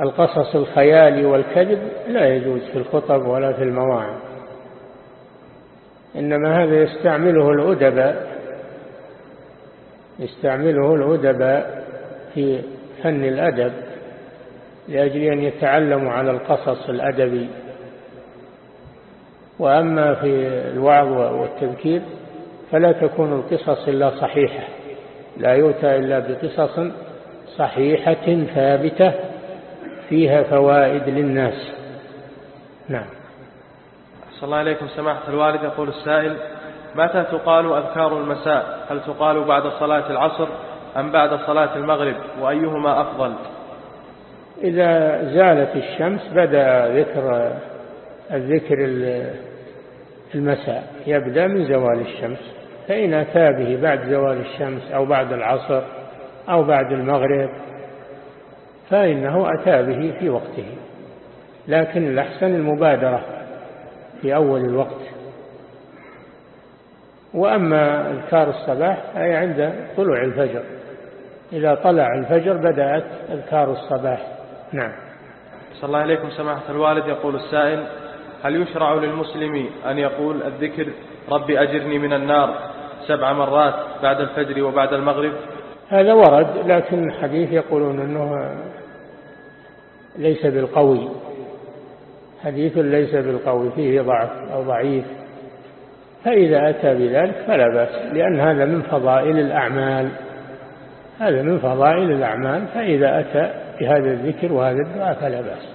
القصص الخيالي والكذب لا يجوز في الخطب ولا في المواعظ. إنما هذا يستعمله الأدباء يستعمله الأدباء في فن الأدب لأجل أن يتعلموا على القصص الأدبي. وأما في الوعظ والتذكير فلا تكون القصص إلا صحيحة. لا يؤتى إلا بقصص صحيحة ثابتة فيها فوائد للناس. نعم. صلى الله عليكم سماحة الوالد. يقول السائل متى تقال أذكار المساء؟ هل تقال بعد صلاة العصر أم بعد صلاة المغرب؟ وأيهما أفضل؟ إذا زالت الشمس بدأ ذكر الذكر المساء يبدأ من زوال الشمس فإن أتى به بعد زوال الشمس أو بعد العصر أو بعد المغرب فإنه أتى به في وقته. لكن الأحسن المبادرة في أول الوقت. وأما أذكار الصباح أي عند طلوع الفجر. إذا طلع الفجر بدأت أذكار الصباح. نعم. صلى الله عليكم سماحة الوالد يقول السائل هل يشرع للمسلم أن يقول الذكر ربي أجرني من النار سبع مرات بعد الفجر وبعد المغرب؟ هذا ورد لكن الحديث يقولون أنه ليس بالقوي. حديث ليس بالقوي فيه ضعف أو ضعيف. فإذا أتى بذلك فلا بأس لأن هذا من فضائل الأعمال. هذا من فضائل الأعمال فإذا أتى بهذا الذكر وهذا الدعاء فلا بأس.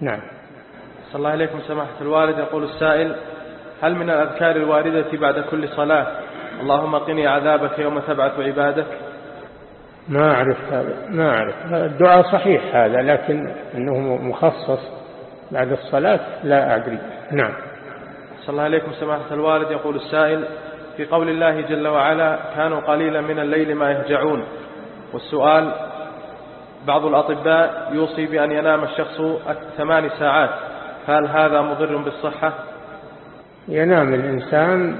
نعم. صلى الله عليكم سماحة الوالد. يقول السائل هل من الأذكار الواردة بعد كل صلاة اللهم قني عذابك يوم تبعث عبادك؟ ما أعرف هذا ما أعرف. الدعاء صحيح هذا لكن أنه مخصص بعد الصلاة لا أدري. نعم. صلى الله عليكم سماحة الوالد. يقول السائل في قول الله جل وعلا كانوا قليلا من الليل ما يهجعون. والسؤال بعض الأطباء يوصي بأن ينام الشخص ثمان ساعات. هل هذا مضر بالصحة؟ ينام الإنسان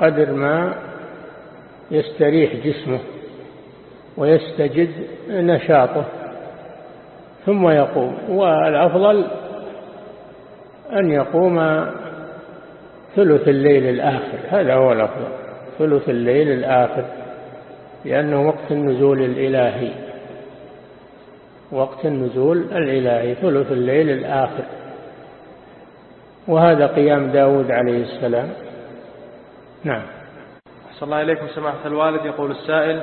قدر ما يستريح جسمه ويستجد نشاطه ثم يقوم والأفضل أن يقوم ثلث الليل الآخر هذا هو الأفضل ثلث الليل الآخر لأنه وقت النزول الإلهي وقت النزول الإلهي ثلث الليل الآخر. وهذا قيام داود عليه السلام. نعم. أحسن الله إليكم سماحة الوالد. يقول السائل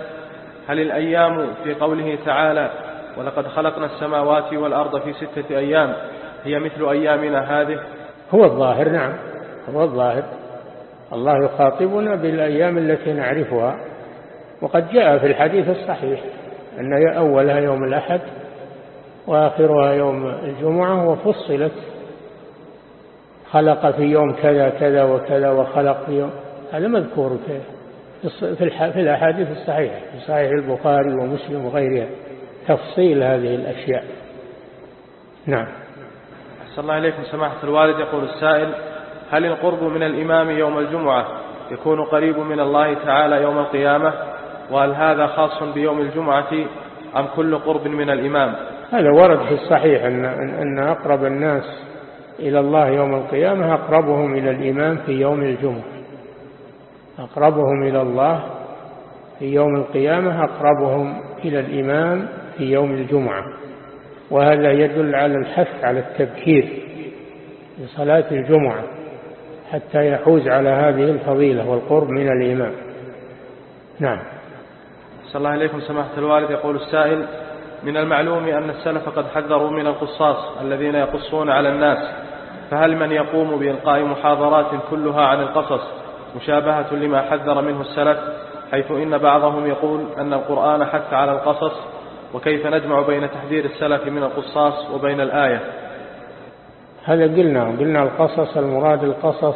هل الأيام في قوله تعالى ولقد خلقنا السماوات والأرض في ستة أيام هي مثل أيامنا هذه؟ هو الظاهر نعم. هو الظاهر. الله يخاطبنا بالأيام التي نعرفها. وقد جاء في الحديث الصحيح أن أولها يوم الأحد وآخرها يوم الجمعة وفصلت خلق في يوم كذا كذا وكذا وخلق في يوم. هذا مذكور في في الأحاديث الصحيحة في صحيح البخاري ومسلم وغيرها. تفصيل هذه الأشياء. نعم. أحسن الله إليكم سماحة الوالد. يقول السائل هل القرب من الإمام يوم الجمعة يكون قريب من الله تعالى يوم القيامة؟ وهل هذا خاص بيوم الجمعة أم كل قرب من الإمام؟ هذا ورد في الصحيح أن, أن أقرب الناس إلى الله يوم القيامة أقربهم إلى الإمام في يوم الجمعة. أقربهم إلى الله في يوم القيامة أقربهم إلى الإمام في يوم الجمعة. وهذا يدل على الحث على التبكير لصلاة الجمعة حتى يحوز على هذه الفضيلة والقرب من الإمام نعم. صلى الله عليكم سماحة الوالد. يقول السائل من المعلوم أن السلف قد حذروا من القصاص الذين يقصون على الناس. فهل من يقوم بإلقاء محاضرات كلها عن القصص مشابهة لما حذر منه السلف؟ حيث إن بعضهم يقول أن القرآن حث على القصص وكيف نجمع بين تحذير السلف من القصاص وبين الآية؟ هذا قلنا قلنا القصص المراد القصص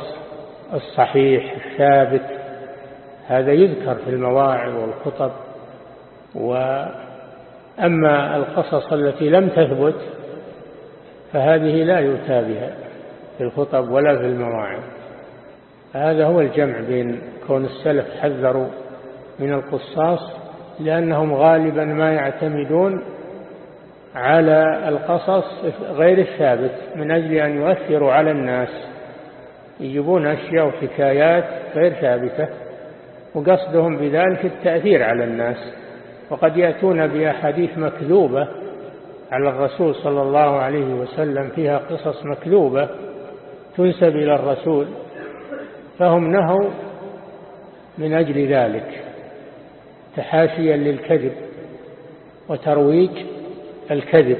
الصحيح الثابت. هذا يذكر في المواعظ والخطب وأما القصص التي لم تثبت فهذه لا يؤتى بها في الخطب ولا في المواعظ. هذا هو الجمع بين كون السلف حذروا من القصاص لأنهم غالبا ما يعتمدون على القصص غير الثابت من أجل أن يؤثروا على الناس. يجيبون أشياء وحكايات غير ثابتة وقصدهم بذلك التأثير على الناس. وقد يأتون بأحاديث مكذوبة على الرسول صلى الله عليه وسلم فيها قصص مكذوبة تنسب إلى الرسول فهم نهوا من أجل ذلك تحاشيا للكذب وترويج الكذب.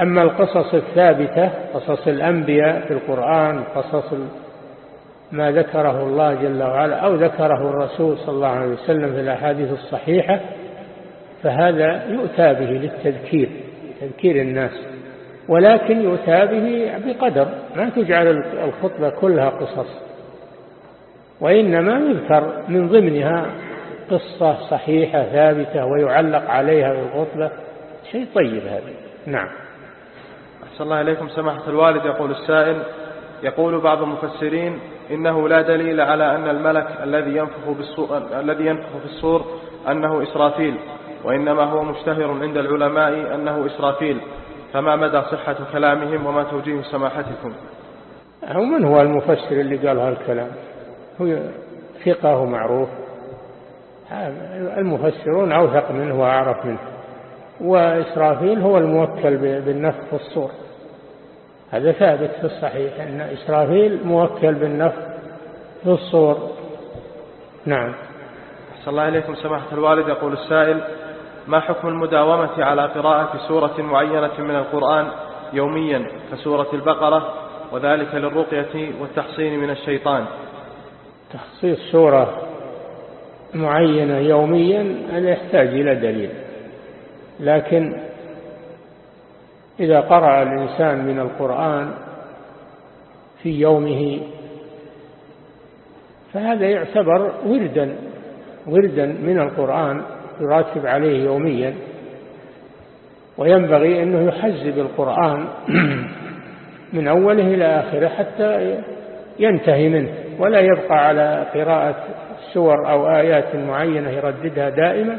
أما القصص الثابتة قصص الأنبياء في القرآن قصص ما ذكره الله جل وعلا أو ذكره الرسول صلى الله عليه وسلم في الأحاديث الصحيحة فهذا يؤتى به للتذكير تذكير الناس ولكن يؤتى به بقدر ما تجعل الخطبة كلها قصص وإنما يذكر من ضمنها قصة صحيحة ثابتة ويعلق عليها في الخطبة شيء طيب هذا. نعم. أحسن الله إليكم سماحة الوالد يقول السائل يقول بعض المفسرين إنه لا دليل على أن الملك الذي ينفخ, بالصور الذي ينفخ في الصور أنه إسرافيل وإنما هو مشتهر عند العلماء أنه إسرافيل. فما مدى صحة كلامهم وما توجيه سماحتكم؟ من هو المفسر اللي قال هالكلام؟ هو ثقة ومعروف. المفسرون أوثق منه وأعرف منه. وإسرافيل هو الموكل بالنفخ في الصور. هذا ثابت في الصحيح أن إسرافيل موكل بالنفخ في الصور. نعم. أحسن الله إليكم سماحة الوالد. يقول السائل ما حكم المداومة على قراءة سورة معينة من القرآن يوميا كسورة البقرة وذلك للرقية والتحصين من الشيطان؟ تخصيص سورة معينة يوميا هذا يحتاج إلى دليل لكن إذا قرأ الإنسان من القرآن في يومه فهذا يعتبر وردا وردا من القرآن يراتب عليه يوميا. وينبغي أنه يحزب القرآن [clears throat] من أوله إلى آخره حتى ينتهي منه ولا يبقى على قراءة سور أو آيات معينة يرددها دائما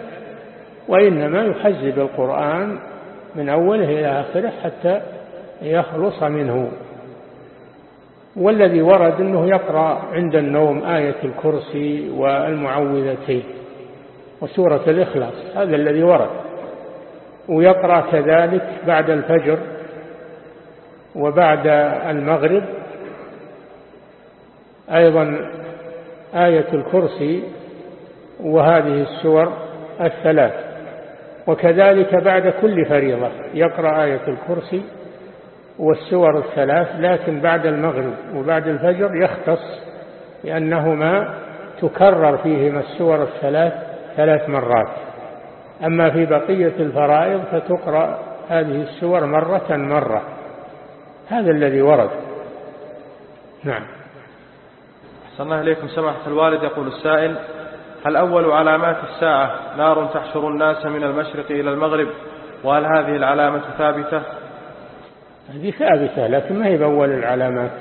وإنما يحزب القرآن من أوله إلى آخره حتى يخلص منه. والذي ورد أنه يقرأ عند النوم آية الكرسي والمعوذتين وسورة الإخلاص هذا الذي ورد. ويقرأ كذلك بعد الفجر وبعد المغرب أيضا آية الكرسي وهذه السور الثلاث. وكذلك بعد كل فريضة. يقرأ آية الكرسي والسور الثلاث لكن بعد المغرب وبعد الفجر يختص لأنهما تكرر فيهما السور الثلاث ثلاث مرات. أما في بقية الفرائض فتقرأ هذه السور مرة مرة. هذا الذي ورد. نعم. أحسن الله إليكم سماحة الوالد يقول السائل هل أول علامات الساعة. نار تحشر الناس من المشرق إلى المغرب. وهل هذه العلامة ثابتة؟ هذه ثابتة لكن ما هي بأول العلامات؟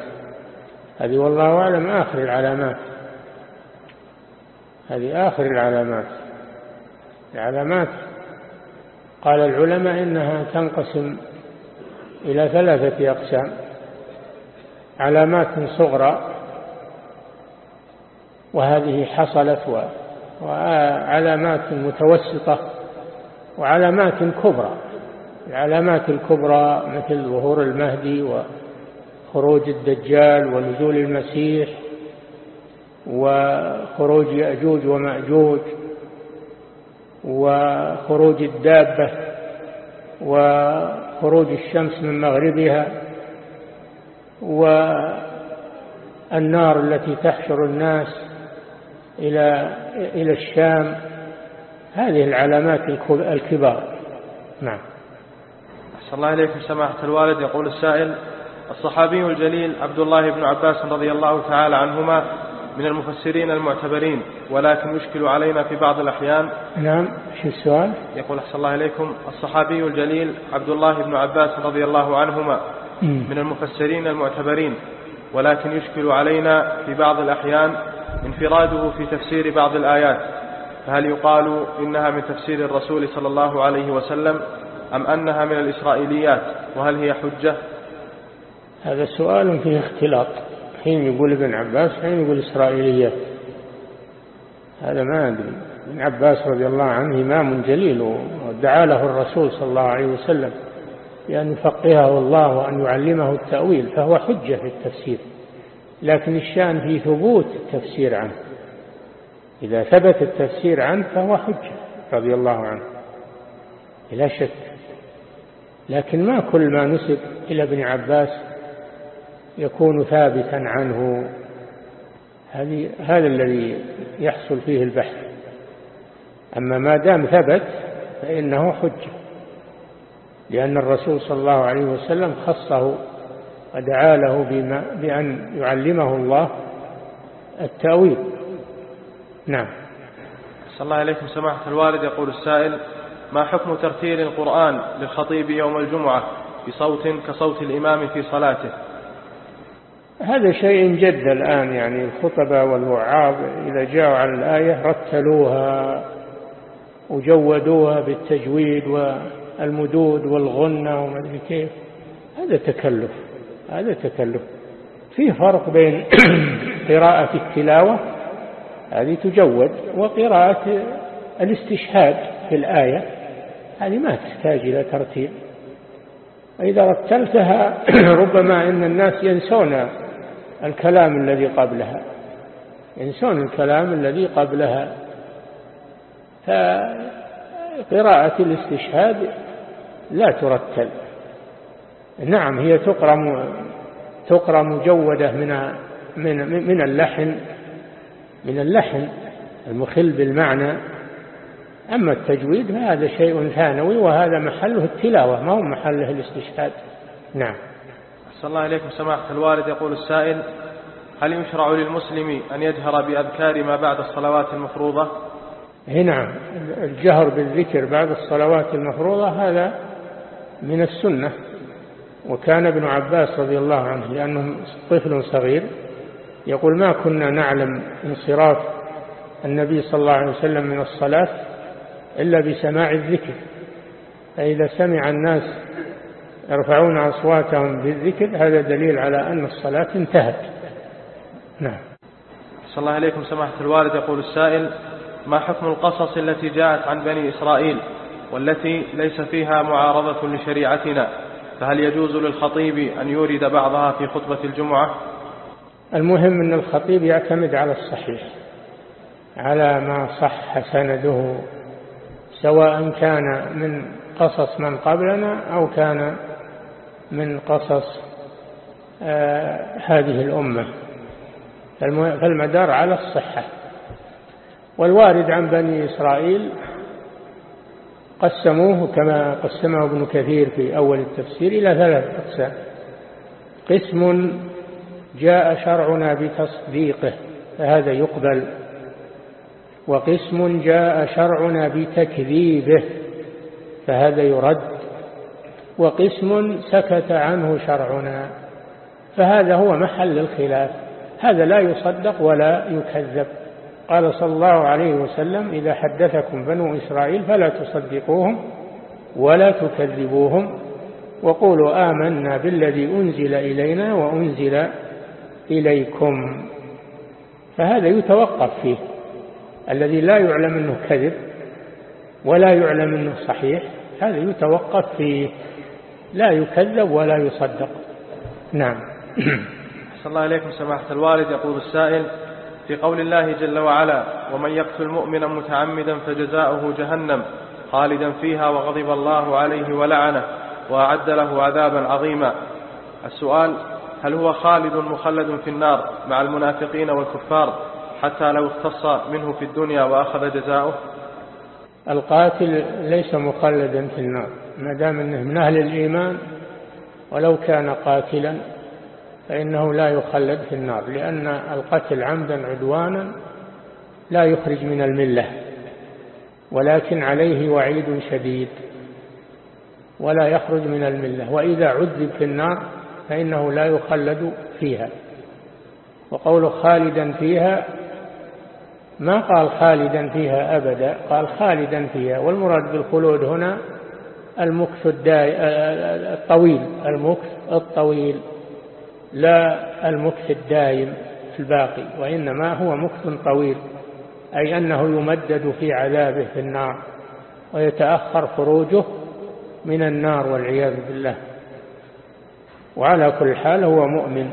هذه والله أعلم آخر العلامات. هذه آخر العلامات. العلامات قال العلماء إنها تنقسم إلى ثلاثة أقسام. علامات صغرى وهذه حصلت وعلامات متوسطة وعلامات كبرى. العلامات الكبرى مثل ظهور المهدي وخروج الدجال ونزول المسيح وخروج يأجوج ومأجوج وخروج الدابة وخروج الشمس من مغربها والنار التي تحشر الناس إلى إلى الشام. هذه العلامات الكبار. نعم. أحسن الله إليكم سماحة الوالد. يقول السائل الصحابي الجليل عبد الله بن عباس رضي الله تعالى عنهما من المفسرين المعتبرين ولكن يشكل علينا في بعض الأحيان. نعم شو السؤال؟ يقول أحسن الله إليكم. الصحابي الجليل عبد الله بن عباس رضي الله عنهما من المفسرين المعتبرين ولكن يشكل علينا في بعض الأحيان انفراده في تفسير بعض الآيات فهل يقال إنها من تفسير الرسول صلى الله عليه وسلم أم أنها من الإسرائيليات وهل هي حجة؟ هذا سؤال فيه اختلاط. حين يقول ابن عباس حين يقول إسرائيليات هذا ما أدري. ابن عباس رضي الله عنه إمام جليل ودعا له الرسول صلى الله عليه وسلم بأن يفقهه الله وأن يعلمه التأويل فهو حجة في التفسير. لكن الشأن في ثبوت التفسير عنه. إذا ثبت التفسير عنه فهو حجة رضي الله عنه. لا شك. لكن ما كل ما نسب إلى ابن عباس يكون ثابتا عنه. هذا الذي يحصل فيه البحث. أما ما دام ثبت فإنه حجة. لأن الرسول صلى الله عليه وسلم خصه ودعا له بما بأن يعلمه الله التأويل. نعم. صلى الله عليكم سماحة الوالد. يقول السائل ما حكم ترتيل القرآن للخطيب يوم الجمعة بصوت كصوت الإمام في صلاته؟ هذا شيء جد الآن يعني الخطبة والوعاظ إذا جاءوا على الآية رتلوها وجودوها بالتجويد والمدود والغنة وما أدري كيف. هذا تكلف. هذا تكلف في فرق بين [clears throat] قراءة التلاوة هذه تجود وقراءة الاستشهاد في الآية هذه ما تحتاج إلى ترتيب. إذا رتلتها [clears throat] ربما إن الناس ينسون الكلام الذي قبلها ينسون الكلام الذي قبلها. فقراءة الاستشهاد لا ترتل. نعم هي تقرأ تقرأ مجودة من من من اللحن من اللحن المخل بالمعنى. أما التجويد فهذا شيء ثانوي وهذا محله التلاوة ما هو محله الاستشهاد. نعم. صلى الله عليكم سماحة الوالد. يقول السائل هل يشرع للمسلم أن يجهر بأذكار ما بعد الصلوات المفروضة؟ نعم الجهر بالذكر بعد الصلوات المفروضة هذا من السنة. وكان ابن عباس رضي الله عنه لأنه طفل صغير يقول ما كنا نعلم انصراف النبي صلى الله عليه وسلم من الصلاة إلا بسماع الذكر. فإذا سمع الناس يرفعون أصواتهم بالذكر هذا دليل على أن الصلاة انتهت. نعم. صلى الله عليكم سماحة الوالد. يقول السائل ما حكم القصص التي جاءت عن بني إسرائيل والتي ليس فيها معارضة لشريعتنا؟ فهل يجوز للخطيب أن يورد بعضها في خطبة الجمعة؟ المهم أن الخطيب يعتمد على الصحيح على ما صح سنده سواء كان من قصص من قبلنا أو كان من قصص آه هذه الأمة. فالمدار على الصحة. والوارد عن بني إسرائيل قسموه كما قسمه ابن كثير في أول التفسير إلى ثلاث أقسام. قسم جاء شرعنا بتصديقه فهذا يقبل. وقسم جاء شرعنا بتكذيبه فهذا يرد. وقسم سكت عنه شرعنا فهذا هو محل الخلاف. هذا لا يصدق ولا يكذب. قال صلى الله عليه وسلم إذا حدثكم بنو إسرائيل فلا تصدقوهم ولا تكذبوهم وقولوا آمنا بالذي أنزل إلينا وأنزل إليكم. فهذا يتوقف فيه الذي لا يعلم أنه كذب ولا يعلم أنه صحيح هذا يتوقف فيه لا يكذب ولا يصدق. نعم. صلى الله عليكم سماحة الوالد يقول السائل في قول الله جل وعلا ومن يقتل مؤمنا متعمدا فجزاؤه جهنم خالدا فيها وغضب الله عليه ولعنه وأعد له عذابا عظيما. السؤال هل هو خالد مخلد في النار مع المنافقين والكفار حتى لو اختص منه في الدنيا وأخذ جزاؤه؟ القاتل ليس مخلدا في النار ما دام إنه من أهل الإيمان ولو كان قاتلا فإنه لا يخلد في النار لأن القتل عمدا عدوانا لا يخرج من الملة ولكن عليه وعيد شديد ولا يخرج من الملة وإذا عذب في النار فإنه لا يخلد فيها. وقول خالدا فيها ما قال خالدا فيها أبدا قال خالدا فيها والمراد بالخلود هنا المكث الطويل المكث الطويل. لا المكث الدائم في الباقي وإنما هو مكث طويل أي أنه يمدد في عذابه في النار ويتأخر خروجه من النار والعياذ بالله. وعلى كل حال هو مؤمن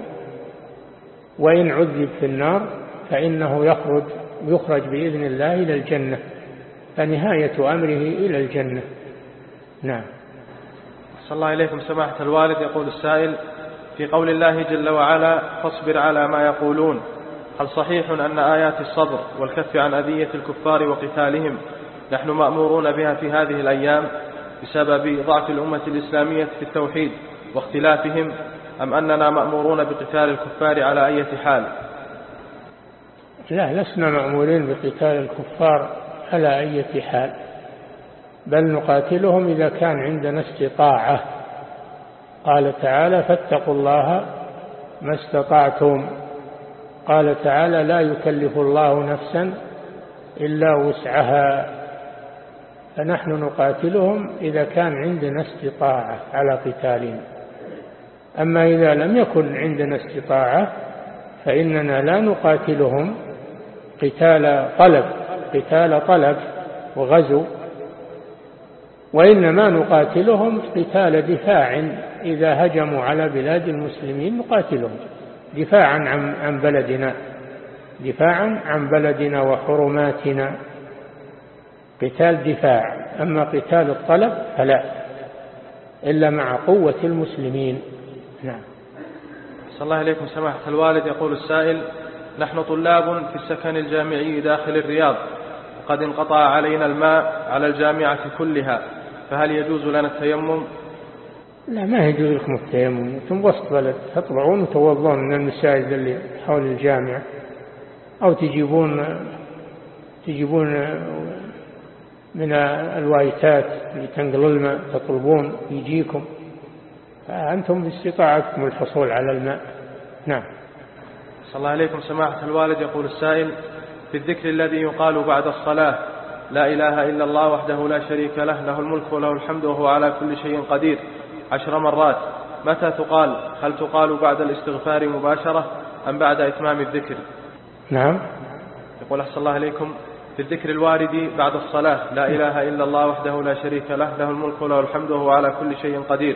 وإن عذب في النار فإنه يخرج يخرج بإذن الله إلى الجنة فنهاية أمره إلى الجنة. نعم. صلى الله إليكم سماحة الوالد يقول السائل في قول الله جل وعلا فاصبر على ما يقولون هل صحيح أن آيات الصبر والكف عن أذية الكفار وقتالهم نحن مأمورون بها في هذه الأيام بسبب ضعف الأمة الإسلامية في التوحيد واختلافهم أم أننا مأمورون بقتال الكفار على أي حال؟ لا لسنا مأمورين بقتال الكفار على أي حال بل نقاتلهم إذا كان عندنا استطاعة قال تعالى فاتقوا الله ما استطعتم. قال تعالى لا يكلف الله نفسا إلا وسعها. فنحن نقاتلهم إذا كان عندنا استطاعة على قتالهم. أما إذا لم يكن عندنا استطاعة فإننا لا نقاتلهم قتال طلب قتال طلب وغزو وإنما نقاتلهم قتال دفاع. إذا هجموا على بلاد المسلمين نقاتلهم دفاعا عن عن بلدنا. دفاعا عن بلدنا وحرماتنا. قتال دفاع. أما قتال الطلب فلا. إلا مع قوة المسلمين. نعم. صلى الله عليكم سماحة الوالد. يقول السائل نحن طلاب في السكن الجامعي داخل الرياض. وقد انقطع علينا الماء على الجامعة كلها. فهل يجوز لنا التيمم؟ لا ما يجوز لكم التيمم. أنتم وسط بلد تطلعون وتوضون من المساجد اللي حول الجامعة. أو تجيبون تجيبون من الوايتات اللي تنقل الماء تطلبون يجيكم. فأنتم باستطاعتكم الحصول على الماء. نعم. صلى الله عليكم. سماحة الوالد يقول السائل في الذكر الذي يقال بعد الصلاة لا إله إلا الله وحده لا شريك له له الملك وله الحمد وهو على كل شيء قدير. عشر مرات. متى تقال؟ هل تقال بعد الاستغفار مباشرة أم بعد إتمام الذكر؟ نعم. يقول أحسن الله إليكم في الذكر الوارد بعد الصلاة لا إله إلا الله وحده لا شريك له له الملك وله الحمد وهو على كل شيء قدير.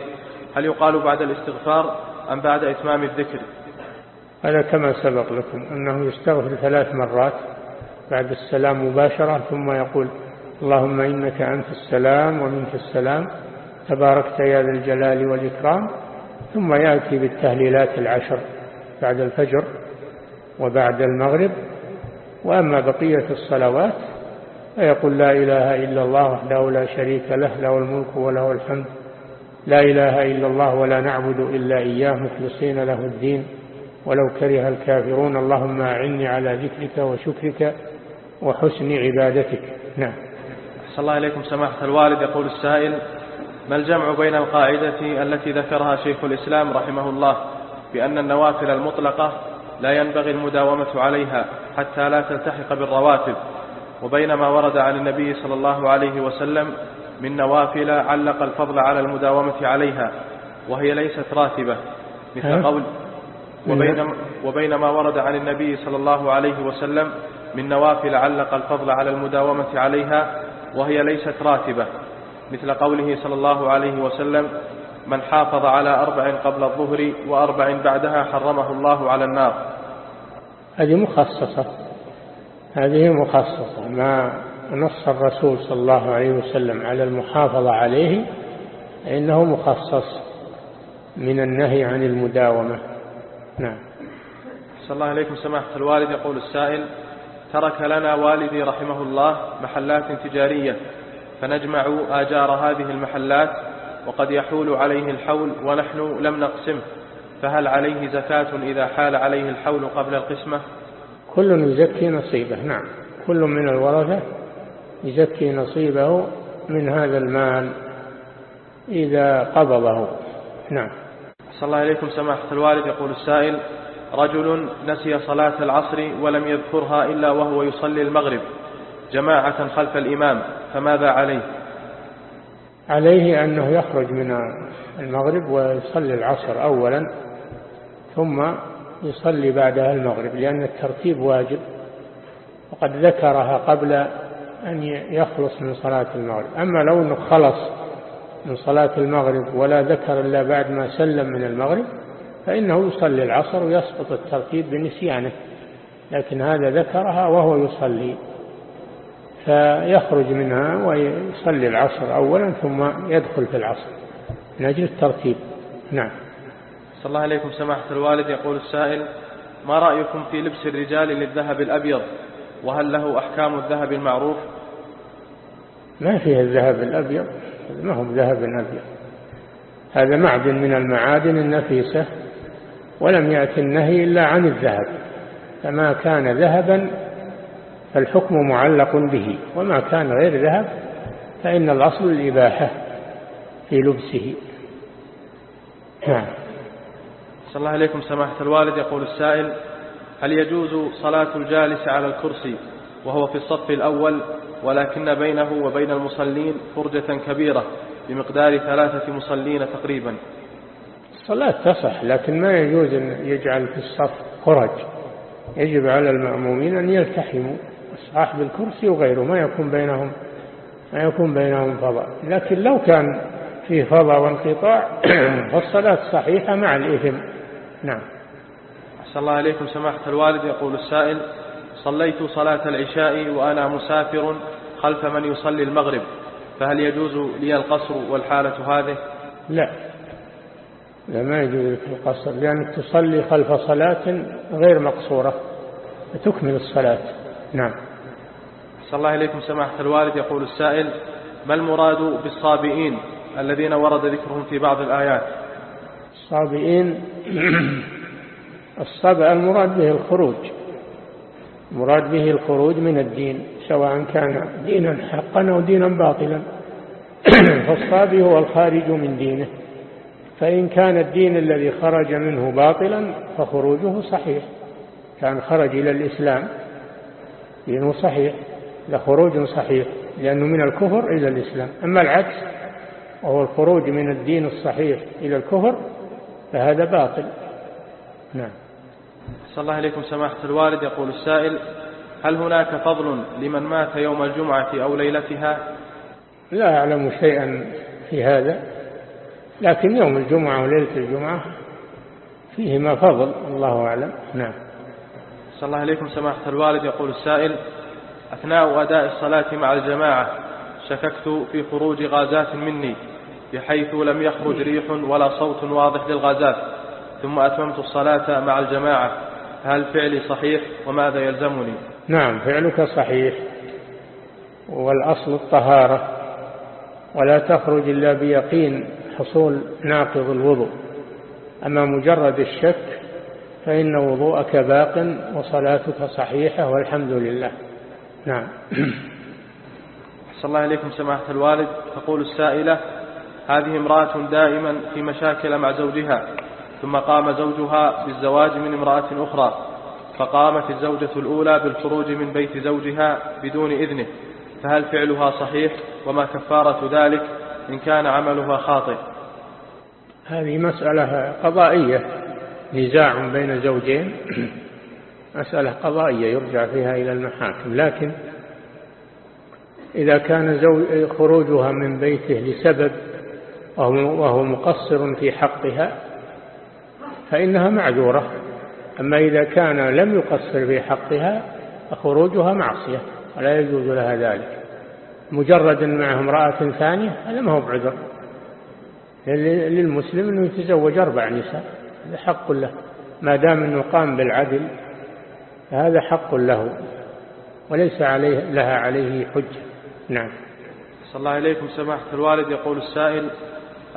هل يقال بعد الاستغفار أم بعد إتمام الذكر؟ هذا كما سبق لكم أنه يستغفر ثلاث مرات بعد السلام مباشرة ثم يقول اللهم إنك أنت السلام ومنك السلام تباركت يا ذا الجلال والإكرام ثم يأتي بالتهليلات العشر بعد الفجر وبعد المغرب. وأما بقية الصلوات فيقول لا إله إلا الله وحده لا شريك له له الملك وله الحمد. لا إله إلا الله ولا نعبد إلا إياه مخلصين له الدين. ولو كره الكافرون اللهم أعني على ذكرك وشكرك وحسن عبادتك. نعم. صلى الله عليكم سماحة الوالد يقول السائل ما الجمع بين القاعدة التي ذكرها شيخ الإسلام رحمه الله بأن النوافل المطلقة لا ينبغي المداومة عليها حتى لا تلتحق بالرواتب وبين ما ورد عن النبي صلى الله عليه وسلم من نوافل علق الفضل على المداومة عليها وهي ليست راتبة. مثل قول وبين, وبين ما ورد عن النبي صلى الله عليه وسلم من نوافل علق الفضل على المداومة عليها وهي ليست راتبة. مثل قوله صلى الله عليه وسلم من حافظ على أربع قبل الظهر وأربع بعدها حرمه الله على النار. هذه مخصصة. هذه مخصصة. ما نص الرسول صلى الله عليه وسلم على المحافظة عليه إنه مخصص من النهي عن المداومة. نعم. صلى الله عليكم سماحة الوالد يقول السائل ترك لنا والدي رحمه الله محلات تجارية فنجمع آجار هذه المحلات وقد يحول عليه الحول ونحن لم نقسمه فهل عليه زكاة إذا حال عليه الحول قبل القسمة؟ كل يزكي نصيبه نعم. كل من الورثة يزكي نصيبه من هذا المال إذا قبضه. نعم. صلى الله عليكم سماحة الوالد يقول السائل رجل نسي صلاة العصر ولم يذكرها إلا وهو يصلي المغرب جماعة خلف الإمام. فماذا عليه؟ عليه أنه يخرج من المغرب ويصلي العصر أولا ثم يصلي بعدها المغرب لأن الترتيب واجب وقد ذكرها قبل أن يخلص من صلاة المغرب. أما لو أنه خلص من صلاة المغرب ولا ذكر إلا بعد ما سلم من المغرب فإنه يصلي العصر ويسقط الترتيب بنسيانه لكن هذا ذكرها وهو يصلي. فيخرج منها ويصلي العصر أولا ثم يدخل في العصر من أجل الترتيب. نعم. صلى الله عليكم سماحة الوالد. يقول السائل ما رأيكم في لبس الرجال للذهب الأبيض؟ وهل له أحكام الذهب المعروف؟ ما فيه الذهب الأبيض ما هو ذهب أبيض. هذا معدن من المعادن النفيسة ولم يأتي النهي إلا عن الذهب. فما كان ذهبا فالحكم معلق به وما كان غير ذهب فإن الأصل الإباحة في لبسه. نعم. صلى الله عليكم سماحة الوالد. يقول السائل هل يجوز صلاة الجالس على الكرسي وهو في الصف الأول ولكن بينه وبين المصلين فرجة كبيرة بمقدار ثلاثة مصلين تقريبا؟ الصلاة تصح لكن ما يجوز أن يجعل في الصف فرج. يجب على المأمومين أن يلتحموا. صاحب الكرسي وغيره ما يكون بينهم ما يكون بينهم فضاء لكن لو كان فيه فضاء وانقطاع [clears throat] فالصلاة صحيحة مع الإثم. نعم. أحسن الله عليكم سماحة الوالد. يقول السائل صليت صلاة العشاء وأنا مسافر خلف من يصلي المغرب فهل يجوز لي القصر والحالة هذه؟ لا. لا ما يجوز لك القصر لأنك تصلي خلف صلاة غير مقصورة تكمل الصلاة. نعم. صلى الله عليكم سماحة الوالد. يقول السائل ما المراد بالصابئين الذين ورد ذكرهم في بعض الآيات؟ الصابئين [clears throat] الصبأ المراد به الخروج. مراد به الخروج من الدين سواء كان دينا حقا أو دينا باطلا. [clears throat] فالصابي هو الخارج من دينه. فإن كان الدين الذي خرج منه باطلا فخروجه صحيح. كان خرج إلى الإسلام دينه صحيح. لخروج صحيح لأنه من الكفر إلى الإسلام. أما العكس وهو الخروج من الدين الصحيح إلى الكفر فهذا باطل. نعم. صلى الله عليكم سماحة الوالد. يقول السائل هل هناك فضل لمن مات يوم الجمعة أو ليلتها؟ لا أعلم شيئا في هذا لكن يوم الجمعة وليلة الجمعة فيهما فضل الله أعلم. نعم. صلى الله عليكم سماحة الوالد. يقول السائل أثناء أداء الصلاة مع الجماعة شككت في خروج غازات مني بحيث لم يخرج ريح ولا صوت واضح للغازات ثم أتممت الصلاة مع الجماعة. هل فعلي صحيح؟ وماذا يلزمني؟ نعم فعلك صحيح. والأصل الطهارة ولا تخرج إلا بيقين حصول ناقض الوضوء. أما مجرد الشك فإن وضوءك باق وصلاتك صحيحة والحمد لله. نعم. [clears throat] صلى الله عليكم سماحة الوالد. تقول السائلة هذه امرأة دائما في مشاكل مع زوجها ثم قام زوجها بالزواج من امرأة أخرى فقامت الزوجة الأولى بالخروج من بيت زوجها بدون إذنه فهل فعلها صحيح؟ وما كفارة ذلك؟ إن كان عملها خاطئ. هذه مسألة قضائية نزاع بين زوجين. [clears throat] مسألة قضائية يرجع فيها إلى المحاكم لكن إذا كان خروجها من بيته لسبب وهو مقصر في حقها فإنها معذورة. أما إذا كان لم يقصر في حقها فخروجها معصية ولا يجوز لها ذلك. مجرد معه امرأة ثانية هذا ما هو بعذر. للمسلم أنه يتزوج أربع نساء هذا حق له. ما دام أنه قام بالعدل فهذا حق له وليس عليه لها عليه حجة. نعم. صلى الله عليكم سماحة الوالد. يقول السائل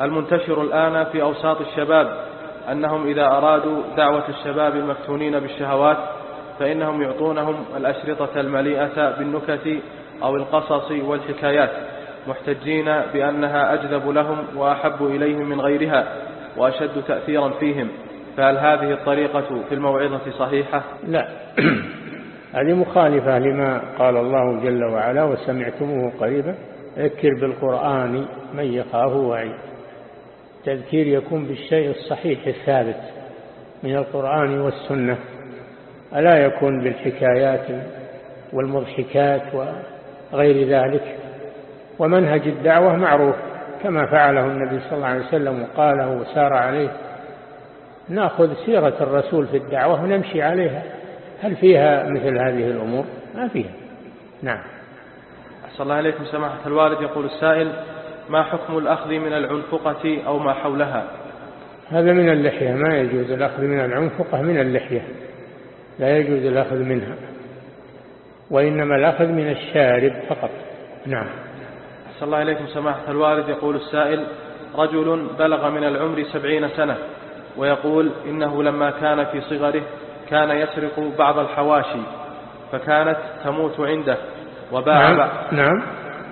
المنتشر الآن في أوساط الشباب أنهم إذا أرادوا دعوة الشباب المفتونين بالشهوات فإنهم يعطونهم الأشرطة المليئة بالنكت أو القصص والحكايات محتجين بأنها أجذب لهم وأحب إليهم من غيرها وأشد تأثيرا فيهم. فهل هذه الطريقة في الموعظة صحيحة؟ لا. [clears throat] هذه مخالفة لما قال الله جل وعلا وسمعتموه قريبا. ذكر بالقرآن من يخاف وعيد. تذكير يكون بالشيء الصحيح الثابت من القرآن والسنة. ألا يكون بالحكايات والمضحكات وغير ذلك. ومنهج الدعوة معروف كما فعله النبي صلى الله عليه وسلم وقاله وسار عليه. ناخذ سيرة الرسول في الدعوة ونمشي عليها. هل فيها مثل هذه الأمور؟ ما فيها. نعم. أحسن الله عليكم سماحة الوالد. يقول السائل ما حكم الأخذ من العنفقة أو ما حولها؟ هذا من اللحية. ما يجوز الأخذ من العنفقة من اللحية. لا يجوز الأخذ منها. وإنما الأخذ من الشارب فقط. نعم. صلى الله عليكم سماحة الوالد. يقول السائل رجل بلغ من العمر سبعين سنة. ويقول إنه لما كان في صغره كان يسرق بعض الحواشي فكانت تموت عنده وباع نعم, نعم.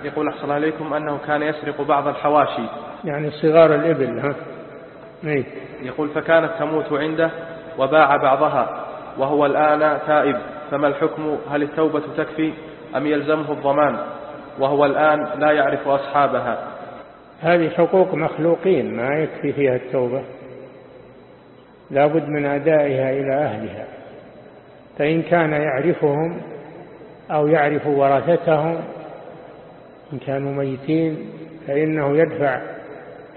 يقول أحسن عليكم أنه كان يسرق بعض الحواشي. يعني صغار الإبل ها؟ إيه؟ يقول فكانت تموت عنده وباع بعضها وهو الآن تائب. فما الحكم؟ هل التوبة تكفي أم يلزمه الضمان؟ وهو الآن لا يعرف أصحابها. هذه حقوق مخلوقين ما يكفي فيها التوبة. لا بد من أدائها إلى أهلها. فإن كان يعرفهم أو يعرف ورثتهم إن كانوا ميتين فإنه يدفع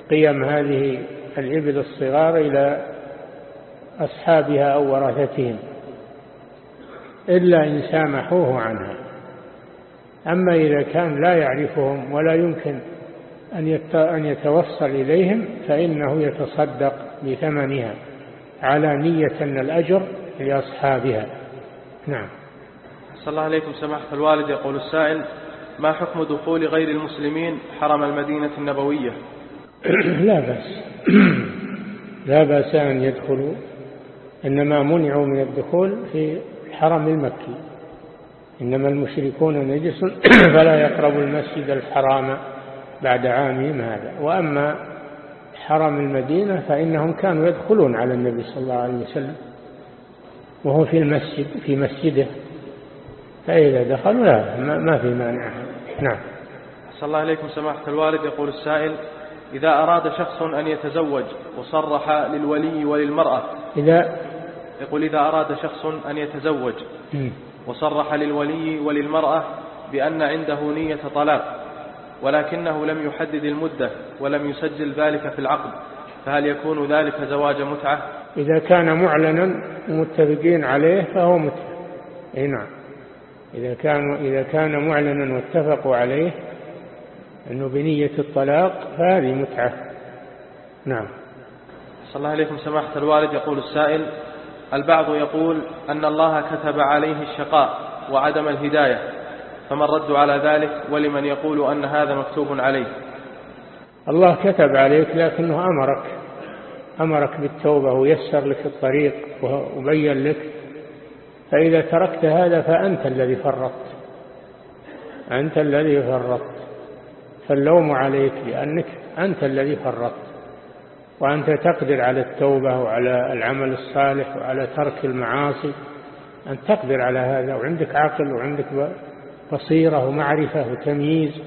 قيم هذه الإبل الصغار إلى أصحابها أو ورثتهم إلا إن سامحوه عنها. أما إذا كان لا يعرفهم ولا يمكن أن يتوصل إليهم فإنه يتصدق بثمنها. على نية أن الأجر لأصحابها. نعم. صلى الله عليكم سماحة الوالد. يقول السائل ما حكم دخول غير المسلمين حرم المدينة النبوية؟ [clears throat] لا بأس. [clears throat] لا بأس أن يدخلوا. إنما منعوا من الدخول في الحرم المكي. إنما المشركون نجس [clears throat] فلا يقربوا المسجد الحرام بعد عامهم هذا. وأما حرم المدينة فإنهم كانوا يدخلون على النبي صلى الله عليه وسلم وهو في المسجد في مسجده. فإذا دخلوا لا ما في مانع. نعم. صلى الله عليكم سماحة الوالد يقول السائل إذا أراد شخص أن يتزوج وصرح للولي وللمرأة إذا يقول إذا أراد شخص أن يتزوج وصرح للولي وللمرأة بأن عنده نية طلاق ولكنه لم يحدد المدة ولم يسجل ذلك في العقد فهل يكون ذلك زواج متعة؟ إذا كان معلنا ومتفقين عليه فهو متعة. أي نعم. إذا كان إذا كان معلنا واتفقوا عليه أنه بنية الطلاق فهذه متعة. نعم. صلى الله عليكم سماحة الوالد. يقول السائل البعض يقول أن الله كتب عليه الشقاء وعدم الهداية. فما الرد على ذلك ولمن يقول أن هذا مكتوب عليه؟ الله كتب عليك لكنه أمرك أمرك بالتوبة ويسر لك الطريق وبين لك. فإذا تركت هذا فأنت الذي فرطت أنت الذي فرطت. فاللوم عليك لأنك أنت الذي فرطت وأنت تقدر على التوبة وعلى العمل الصالح وعلى ترك المعاصي. أن تقدر على هذا وعندك عقل وعندك بصيرة ومعرفة وتمييز.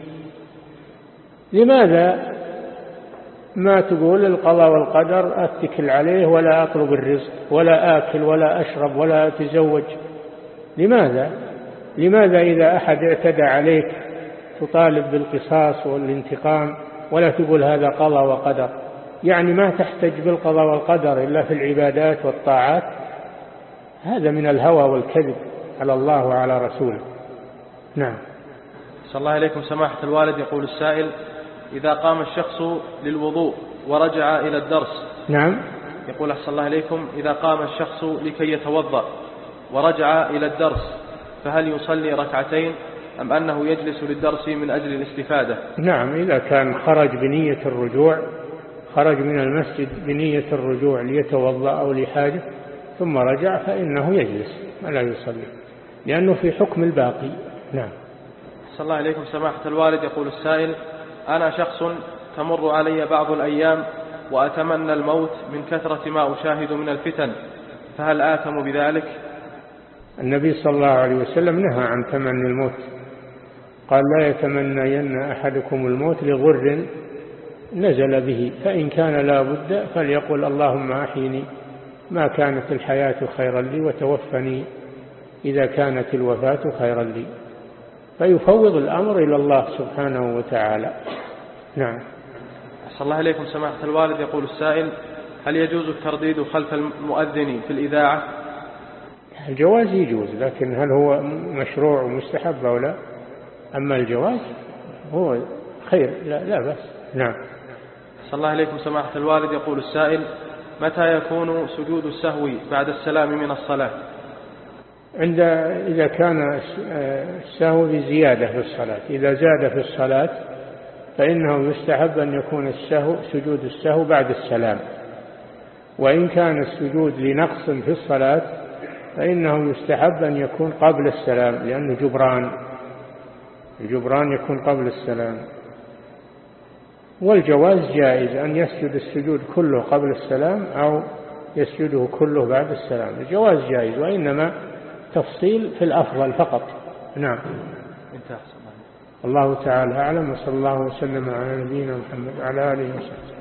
لماذا ما تقول القضاء والقدر أتكل عليه ولا أطلب الرزق ولا آكل ولا أشرب ولا أتزوج؟ لماذا؟ لماذا إذا أحد اعتدى عليك تطالب بالقصاص والانتقام ولا تقول هذا قضاء وقدر؟ يعني ما تحتج بالقضاء والقدر إلا في العبادات والطاعات؟ هذا من الهوى والكذب على الله وعلى رسوله. نعم. صلى الله عليكم. سماحة الوالد يقول السائل إذا قام الشخص للوضوء ورجع إلى الدرس. نعم. يقول أحسن الله إليكم إذا قام الشخص لكي يتوضأ ورجع إلى الدرس فهل يصلي ركعتين أم أنه يجلس للدرس من أجل الاستفادة؟ نعم إذا كان خرج بنية الرجوع خرج من المسجد بنية الرجوع ليتوضأ أو لحاجة ثم رجع فإنه يجلس ولا يصلي لأنه في حكم الباقي. نعم. صلى الله عليكم سماحة الوالد. يقول السائل أنا شخص تمر علي بعض الأيام وأتمنى الموت من كثرة ما أشاهد من الفتن فهل آثم بذلك؟ النبي صلى الله عليه وسلم نهى عن تمني الموت. قال لا يتمنين أحدكم الموت لغر نزل به فإن كان لا بد فليقل اللهم أحيني ما كانت الحياة خيرا لي وتوفني إذا كانت الوفاة خيرا لي. فيفوض الأمر إلى الله سبحانه وتعالى. نعم. صلى الله عليكم سماحة الوالد. يقول السائل هل يجوز الترديد خلف المؤذن في الإذاعة؟ الجواز يجوز لكن هل هو مشروع ومستحب أو لا؟ أما الجواز هو خير لا, لا بس نعم. صلى الله عليكم سماحة الوالد. يقول السائل متى يكون سجود السهو بعد السلام من الصلاة؟ عند إذا كان السهو بزيادة في الصلاة. إذا زاد في الصلاة فإنه يستحب أن يكون السهو سجود السهو بعد السلام. وإن كان السجود لنقص في الصلاة فإنه يستحب أن يكون قبل السلام لأنه جبران. الجبران يكون قبل السلام. والجواز جائز أن يسجد السجود كله قبل السلام أو يسجده كله بعد السلام. الجواز جائز وإنما تفصيل في الأفضل فقط. نعم. الله تعالى أعلم وصلى الله وسلم على نبينا محمد وعلى آله وصحبه.